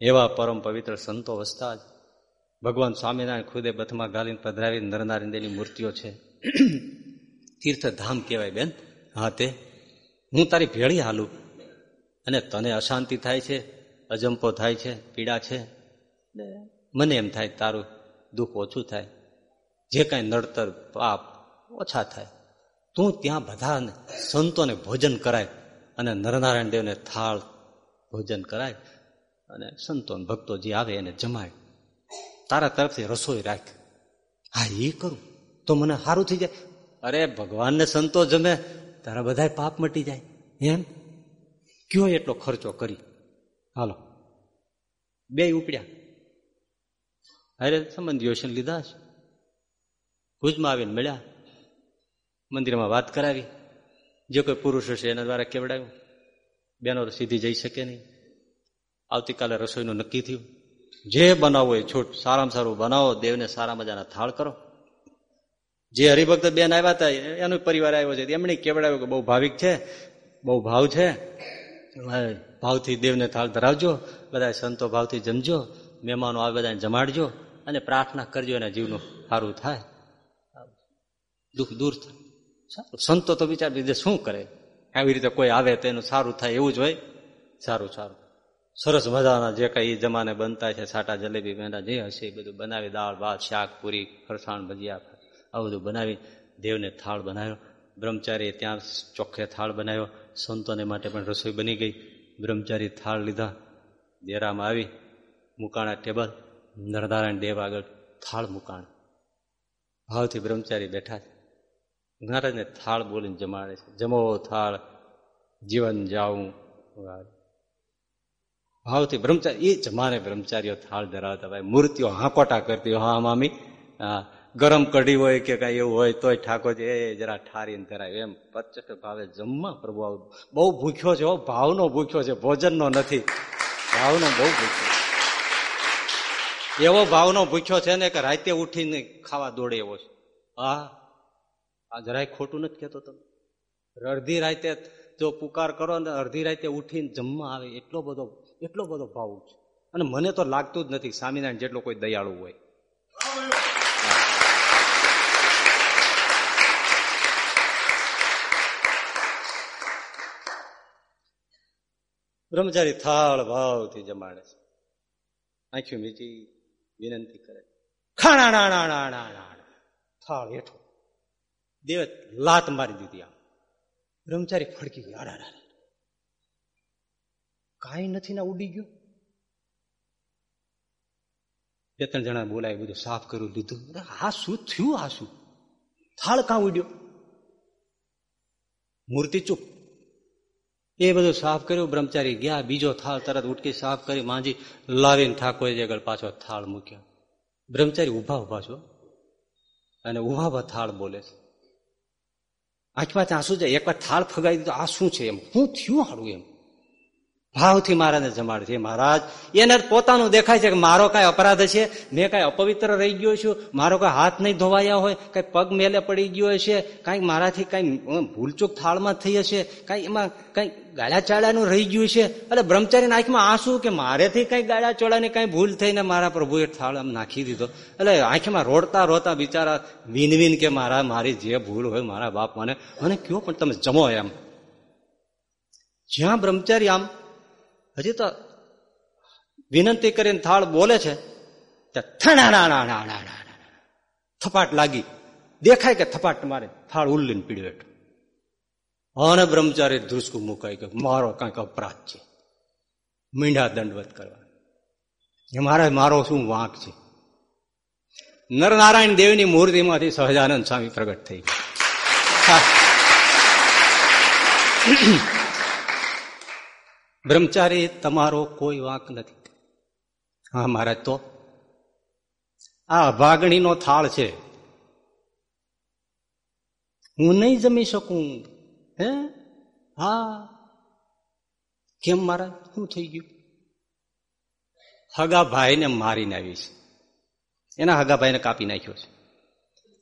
એવા પરમ પવિત્ર સંતો વસતા જ. ભગવાન સ્વામિનારાયણ ખુદે બથમાં ગાલીને પધરાવી નરનારાયણ દેની મૂર્તિઓ છે. તીર્થધામ કહેવાય બેન. હા તે. હું તારી ભેળી હાલું. અને તને અશાંતિ થાય છે અજંપો થાય છે પીડા છે. મને એમ થાય તારું દુઃખ ઓછું થાય, જે કાંઈ નડતર પાપ ઓછા થાય, તું ત્યાં બધાને સંતોને ભોજન કરાય અને નરનારાયણ દેવને થાળ ભોજન કરાય અને સંતો ભક્તો જે આવે એને જમાય. તારા તરફથી રસોઈ રાખ. હા, એ કરું. તો મને સારું થઈ જાય. અરે, ભગવાનને સંતો જમે, તારા બધા પાપ મટી જાય. એમ? કયો એટલો ખર્ચો કરી? હાલો. બે ઉપડ્યા. અરે સંબંધીઓ છે લીધા છે. ભુજમાં આવીને મળ્યા. મંદિરમાં વાત કરાવી. જે કોઈ પુરુષ હશે એના દ્વારા કેવડાવ્યું. બેનો સીધી જઈ શકે નહીં. આવતીકાલે રસોઈનું નક્કી થયું. જે બનાવવું એ છૂટ, સારામાં સારું બનાવો, દેવને સારા મજાના થાળ કરો. જે હરિભક્ત બેન આવ્યા હતા એનો પરિવાર આવ્યો છે. એમણે કેવડાવ્યું કે બહુ ભાવિક છે, બહુ ભાવ છે. ભાવથી દેવને થાળ ધરાવજો બધા સંતો ભાવથી જમજો, મહેમાનો આવે બધાને જમાડજો. અને પ્રાર્થના કરજો એના જીવનું સારું થાય. દુઃખ દૂર થાય. સારું. સંતો તો વિચાર બીજે શું કરે? આવી રીતે કોઈ આવે તો એનું સારું થાય એવું જ હોય? સારું સારું. સરસ મજાના જે કઈ જમાને બનતા છે, સાટા જલેબી મેંડા જે હશે એ બધું બનાવી, દાળ, ભાત, શાક, પૂરી ફરસાણ ભજીયા, આવું બધું બનાવી, દેવને થાળ બનાવ્યો. બ્રહ્મચારીએ ત્યાં ચોખ્ખે થાળ બનાવ્યો. સંતોને માટે પણ રસોઈ બની ગઈ. બ્રહ્મચારી થાળ લીધા. દેરામાં આવી. મુકાણા ટેબલ. નરનારાયણ દેવ આગળ થાળ મુકાણ. ભાવથી બ્રહ્મચારી બેઠા છે. મહારાજને થાળ બોલીને જમાડે છે. જમો થાળ, જીવન જાવું ભાવથી બ્રહ્મચારી, એ જમાને બ્રહ્મચારીઓ થાળ ધરાવતા ભાઈ મૂર્તિઓ હાંકોટા કરતી હા, મામી. હા. ગરમ કઢી હોય કે કાંઈ એવું હોય તોય ઠાકોરજી એ જરા ઠારીને ધરાય એમ પચટ ભાવે જમવા પ્રભુ બહુ ભૂખ્યો છે ભાવનો ભૂખ્યો છે. ભોજનનો નથી. ભાવનો બહુ ભૂખ્યો એવો ભાવનો ભૂખ્યો છે ને કે રાતે ઉઠીને ખાવા દોડે એવો છે. હા આ જરાય ખોટું નથી કહેતો તમે. અડધી રાતે જો પુકાર કરો ને અડધી રાતે ઉઠીને જમવા આવે એટલો બધો એટલો બધો ભાવ છે. અને મને તો લાગતું જ નથી સ્વામિનારાયણ જેટલો કોઈ દયાળુ હોય. બ્રહ્મચારી થાળ ભાવથી જમાડે છે. આંખ્યું મીચી વિનંતી કરે. ખાણા થાળ હેઠો દેવે લાત મારી દીધી આમ બ્રહ્મચારી ફડકી ગયો આડા કાંઈ નથી ના ઉડી ગયું બે ત્રણ જણા બોલાય બધું સાફ કર્યું લીધું આ શું થયું આ શું થાળ કાં ઉડ્યો મૂર્તિ ચૂપ એ બધું સાફ કર્યું, બ્રહ્મચારી ગયા, બીજો થાળ તરત ઉટકી સાફ કરી માંજી, લાવીને ઠાકોરજી આગળ પાછો થાળ મૂક્યો. બ્રહ્મચારી ઊભા ઊભા છો? અને ઊભા ઊભા થાળ બોલે છે. આંખમાં આંસુ જાય એકવાર થાળ ફગાવી દીધું, આ શું છે એમ? હું થયું હાડું એમ? ભાવથી મહારાજને જમાડે છે, મહારાજ. એને પોતાનું દેખાય છે કે મારો કાંઈ અપરાધ છે. મેં કાંઈ અપવિત્ર રહી ગયો છું. મારો કાંઈ હાથ નહીં ધોવાયા હોય. કઈ પગ મેલે પડી ગયો હશે. કાંઈક મારાથી કાંઈ ભૂલચૂક થાળમાં થઈ હશે. કાંઈ એમાં કાંઈ ગાળા ચાળાનું રહી ગયું છે. એટલે બ્રહ્મચારી આંખમાં આંસુ કે મારેથી કઈ ગાળા ચોળાની કઈ ભૂલ થઈને મારા પ્રભુએ થાળ આમ નાખી દીધો. એટલે આંખમાં રોડતા રોતા બિચારા વિન વિન કે મારા, મારી જે ભૂલ હોય મારા બાપ મને મને કયો પણ તમે જમો એમ. જ્યાં બ્રહ્મચારી આમ હજી તો વિનંતી કરીને થાળ બોલે છે થપાટ લાગી દેખાય કે થપાટ મારે થાળ ઉલ્લીને હેઠો અને બ્રહ્મચારી ધ્રુસકું મુકાઈ ગયો મારો કાંઈક અપરાધ છે મીંઢા દંડવત કરવા એ મારા મારો શું વાંક છે નરનારાયણ દેવની મૂર્તિમાંથી સહજાનંદ સ્વામી પ્રગટ થઈ બ્રહ્મચારી, તમારો કોઈ વાંક નથી. હા, મહારાજ, તો? આ અભાગણીનો થાળ છે. હું નહીં જમી શકું. હે? હા. કેમ મારા શું થઈ ગયું? હગા ભાઈને મારીને આવી છે. એના હગા ભાઈને કાપી નાખ્યો છે.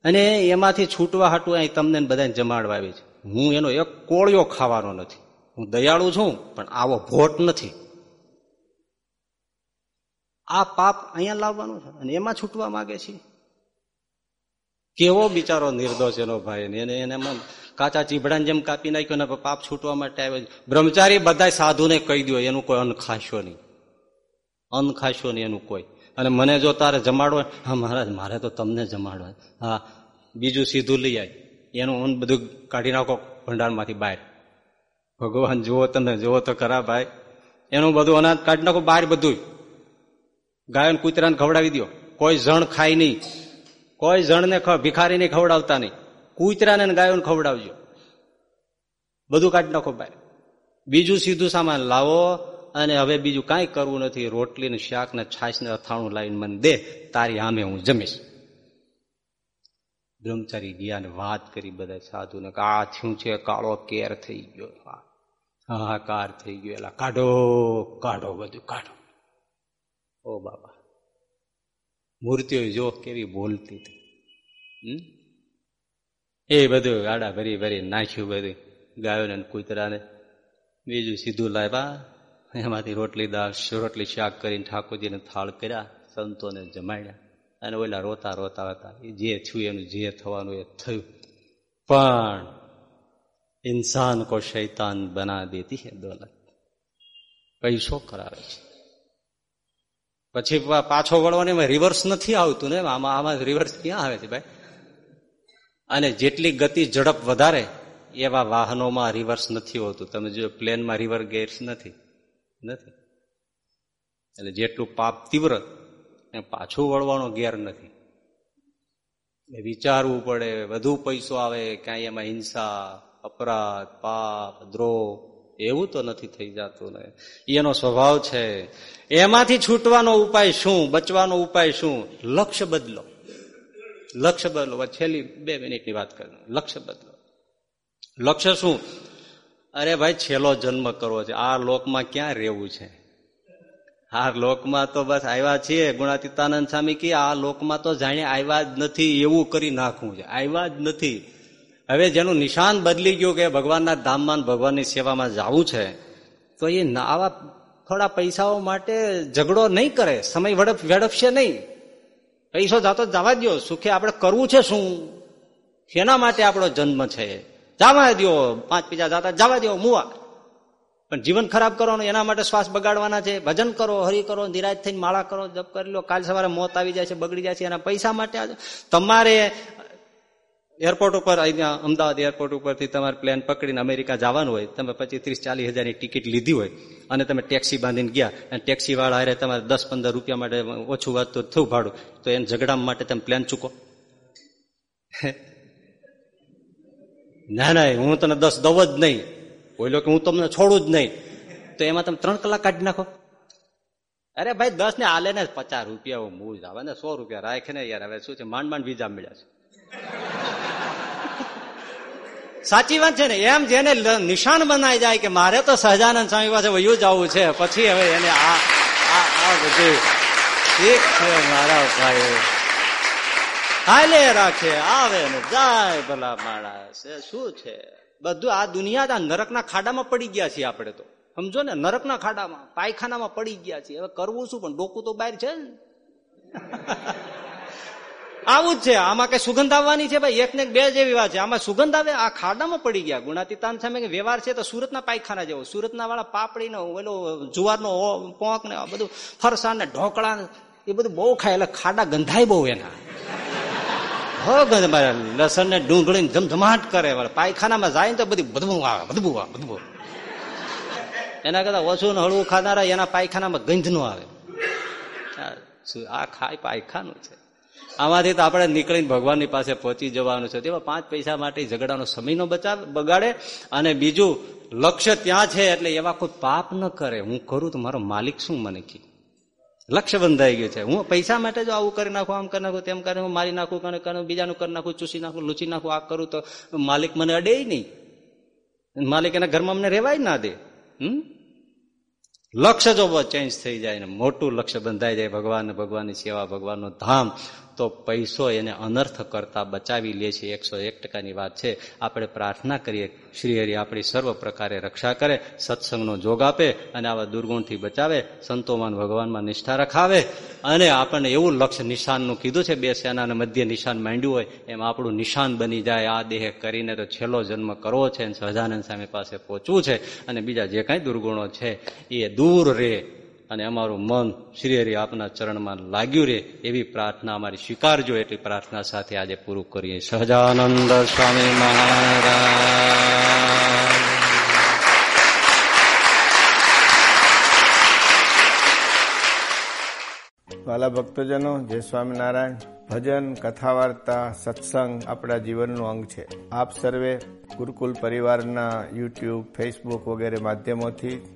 અને એમાંથી છૂટવા હાટું અહીં તમને બધાને જમાડવા આવી છે. હું એનો એક કોળિયો ખાવાનો નથી. હું દયાળુ છું, પણ આવો ભોટ નથી. આ પાપ અહીંયા લાવવાનું છે અને એમાં છૂટવા માંગે છે. કેવો બિચારો નિર્દોષ એનો ભાઈ એને એને કાચા ચીભડાને જેમ કાપી નાખ્યો ને પાપ છૂટવા માટે આવે બ્રહ્મચારી બધા સાધુને કહી દો એનું કોઈ અન્ન ખાશો નહીં. અન્ન ખાશો નહીં એનું કોઈ. અને મને જો તારે જમાડવો હા, મહારાજ, મારે તો તમને જમાડવા. હા, બીજું સીધું લઈ આવી એનું અન્ન બધું કાઢી નાખો ભંડારમાંથી બહાર. ભગવાન જુઓ તને, જુઓ તો ખરા ભાઈ. એનું બધું અનાજ કાઢી નાખો બહાર બધું ગાયોને કૂતરાને ખવડાવી દો કોઈ જણ ખાય નહીં. કોઈ જણને ભિખારીને ખવડાવતા નહીં. કૂતરાને ગાયોને ખવડાવજો. બધું કાઢી નાખો ભાઈ બીજું સીધું સામાન લાવો અને હવે બીજું કાંઈ કરવું નથી. રોટલી ને શાક ને છાશ ને અથાણું લાવીને મને દે. તારી આમે હું જમીશ. બ્રહ્મચારી ગયા વાત કરી બધા સાધુને કે આ થયું છે, કાળો કેર થઈ ગયો. હાહાકાર થઈ ગયો. એલા કાઢો કાઢો બધું, કાઢો. ઓ બાબા. મૂર્તિઓ જો કેવી બોલતી હતી. એ બધું ગાડા ભરી ભરી નાખ્યું બધું. ગાયોને કૂતરાને. બીજું સીધું લાવ્યા. એમાંથી રોટલી દાળ, રોટલી શાક કરીને ઠાકોરજીને થાળ કર્યા, સંતોને જમાડ્યા. અને ઓલા રોતા રોતા હતા. જે થયું એનું જે થવાનું એ થયું. પણ ઇન્સાન કો શૈતાન બના દેતી હે દોલત. પૈસો કરાવે છે. પછી પાછો વળવાને એમાં રિવર્સ નથી આવતું ને આમાં આમાં રિવર્સ ક્યાં આવે છે ભાઈ? અને જેટલી ગતિ ઝડપ વધારે, એવા વાહનોમાં રિવર્સ નથી હોતું. તમે જો પ્લેનમાં રિવર ગેર્સ નથી નથી. એટલે જેટલું પાપ તીવ્ર એ પાછું વળવાનો ગેર નથી. એ વિચારવું પડે, વધુ પૈસો આવે ક્યાંય એમાં હિંસા, અપરાધ, પાપ, દ્રોહ, એવું તો નથી થઈ જતું ને. એનો સ્વભાવ છે, એમાંથી છૂટવાનો ઉપાય શું, બચવાનો ઉપાય શું? લક્ષ્ય બદલો. લક્ષ્ય બદલો. છેલ્લી બે મિનિટની વાત કરું. લક્ષ્ય બદલો. લક્ષ્ય શું? અરે ભાઈ, છેલ્લો જન્મ કરવો છે. આ લોકમાં ક્યાં રહેવું છે? આ લોકમાં તો બસ આવ્યા છીએ. ગુણાતીતાનંદ સ્વામી કે, આ લોકમાં તો જાણે આવ્યા જ નથી, એવું કરી નાખવું છે. આવ્યા જ નથી. હવે જેનું નિશાન બદલી ગયું કે ભગવાનના ધામમાં ભગવાનની સેવામાં જવું છે, તો એ આવા થોડા પૈસાઓ માટે ઝઘડો નહીં કરે. સમય વડપ વેડપશે નહીં. પૈસો જાતો જવા દો સુખે આપણે કરવું છે શું? શેના માટે આપણો જન્મ છે? જવા દો પાંચ પૈસા જાતા જવા દો મુવા. પણ જીવન ખરાબ કરવાનું એના માટે શ્વાસ બગાડવાના છે. ભજન કરો, હરી કરો નિરાજ થઈને માળા કરો, જપ કરી લો. કાલ સવારે મોત આવી જાય છે, બગડી જાય છે એના પૈસા માટે તમારે એરપોર્ટ ઉપર, અહીંયા અમદાવાદ એરપોર્ટ ઉપરથી તમારે પ્લેન પકડીને અમેરિકા જવાનું હોય, તમે પચીસ ત્રીસ ચાલીસ હજારની ટિકિટ લીધી હોય, અને તમે ટેક્સી બાંધીને ગયા, અને ટેક્સી વાળા હારે તમારે દસ પંદર રૂપિયા માટે ઓછું વાંચતું થયું ભાડું, તો એને ઝઘડા માટે તમે પ્લેન ચૂકો. ના ના, હું તને દસ દવ જ નહીં. બોલ્યો કે હું તમને છોડું જ નહીં. તો એમાં તમે ત્રણ કલાક કાઢી નાખો. અરે ભાઈ દસ ને હાલે ને પચાસ રૂપિયા મૂળ આવે ને સો રૂપિયા રાખે ને યાર. હવે શું છે? માંડ માંડ વિઝા મળ્યા છે. સાચી વાત છે ને? એમ જેને નિશાન બનાવી જાય કે મારે તો સહજાનંદ સ્વામી પાસે વયું જવું છે, પછી હવે એને આ આ બધું ઠીક છે મારા ભાઈ. હાલે રાખે, આવે ને જાય ભલા માણસ. શું છે? બધું આ દુનિયા આ નરકના ખાડામાં પડી ગયા છીએ આપણે તો. સમજો ને? નરકના ખાડામાં પાયખાનામાં પડી ગયા છીએ. હવે કરવું શું? પણ ડોકું તો બહાર છે ને? આવું જ છે. આમાં કઈ સુગંધ આવવાની છે ભાઈ? એક ને બે જેવી વાત છે. આમાં સુગંધ આવે આ ખાડામાં પડી ગયા. ગુણાતીતાન સામે વ્યવહાર છે તો સુરતના પાયખાના જેવો. સુરતના વાળા પાપડીનો ઓલો જુવારનો પોંક ને બધું ફરસાણ ને ઢોકળા એ બધું બહુ ખાય. એટલે ખાડા ગંધાય બહુ એના. ગંધ લસણ ને ડુંગળી ધમધમાટ કરે પાયખાનામાં જાય ને તો બધી બધું આવે બધું આવે બધું એના કરતા ઓછું ને હળવું ખાનારા એના પાયખાનામાં ગંધ નો આવે. આ ખાય પાયખાનું છે. આમાંથી તો આપણે નીકળીને ભગવાનની પાસે પહોંચી જવાનું છે. તેવા પાંચ પૈસા માટે ઝઘડાનો સમયનો બચાવ, બગાડે અને બીજું લક્ષ્ય ત્યાં છે એટલે એવા કોઈ પાપ ન કરે. હું કરું તો મારો માલિક શું મને કી લક્ષ્ય બંધાઈ ગયું છે. હું પૈસા માટે જો આવું કરી નાખું, આમ કરી નાખું, તેમ કરી હું મારી નાખું, કરે કરું બીજાનું કરી નાખું, ચૂસી નાખું લૂચી નાખું, આ કરું તો માલિક મને અડે નહીં. માલિક એના ઘરમાં અમને રેવાય ના દે. હમ? લક્ષ્ય જો ચેન્જ થઈ જાય ને, મોટું લક્ષ્ય બંધાઈ જાય ભગવાન ભગવાનની સેવા, ભગવાનનું ધામ. તો પૈસો એને અનર્થ કરતા બચાવી લે છે. એકસો એક ટકાની વાત છે. આપણે પ્રાર્થના કરીએ. શ્રી હરિ આપણી સર્વ પ્રકારે રક્ષા કરે, સત્સંગનો જોગ આપે અને આવા દુર્ગુણથી બચાવે સંતોમાન ભગવાનમાં નિષ્ઠા રખાવે અને આપણને એવું લક્ષ્ય નિશાનનું કીધું છે, બે સેનાને મધ્ય નિશાન માંડ્યું હોય, એમ આપણું નિશાન બની જાય. આ દેહ કરીને તો છેલ્લો જન્મ કરવો છે અને સહજાનંદ સ્વામી પાસે પહોંચવું છે અને બીજા જે કાંઈ દુર્ગુણો છે, એ દૂર રહે અને અમારું મન શ્રી હરિ આપના ચરણમાં લાગ્યું રે એવી પ્રાર્થના અમારી સ્વીકારજો એટલી પ્રાર્થના સાથે આજે પૂરું કરીએ. સહજાનંદ સ્વામી મહારાજ. વાલા ભક્તજનો, જય સ્વામિનારાયણ. ભજન કથા વાર્તા સત્સંગ આપણા જીવનનું અંગ છે. આપ સર્વે ગુરુકુલ પરિવારના યુટ્યુબ, ફેસબુક વગેરે માધ્યમોથી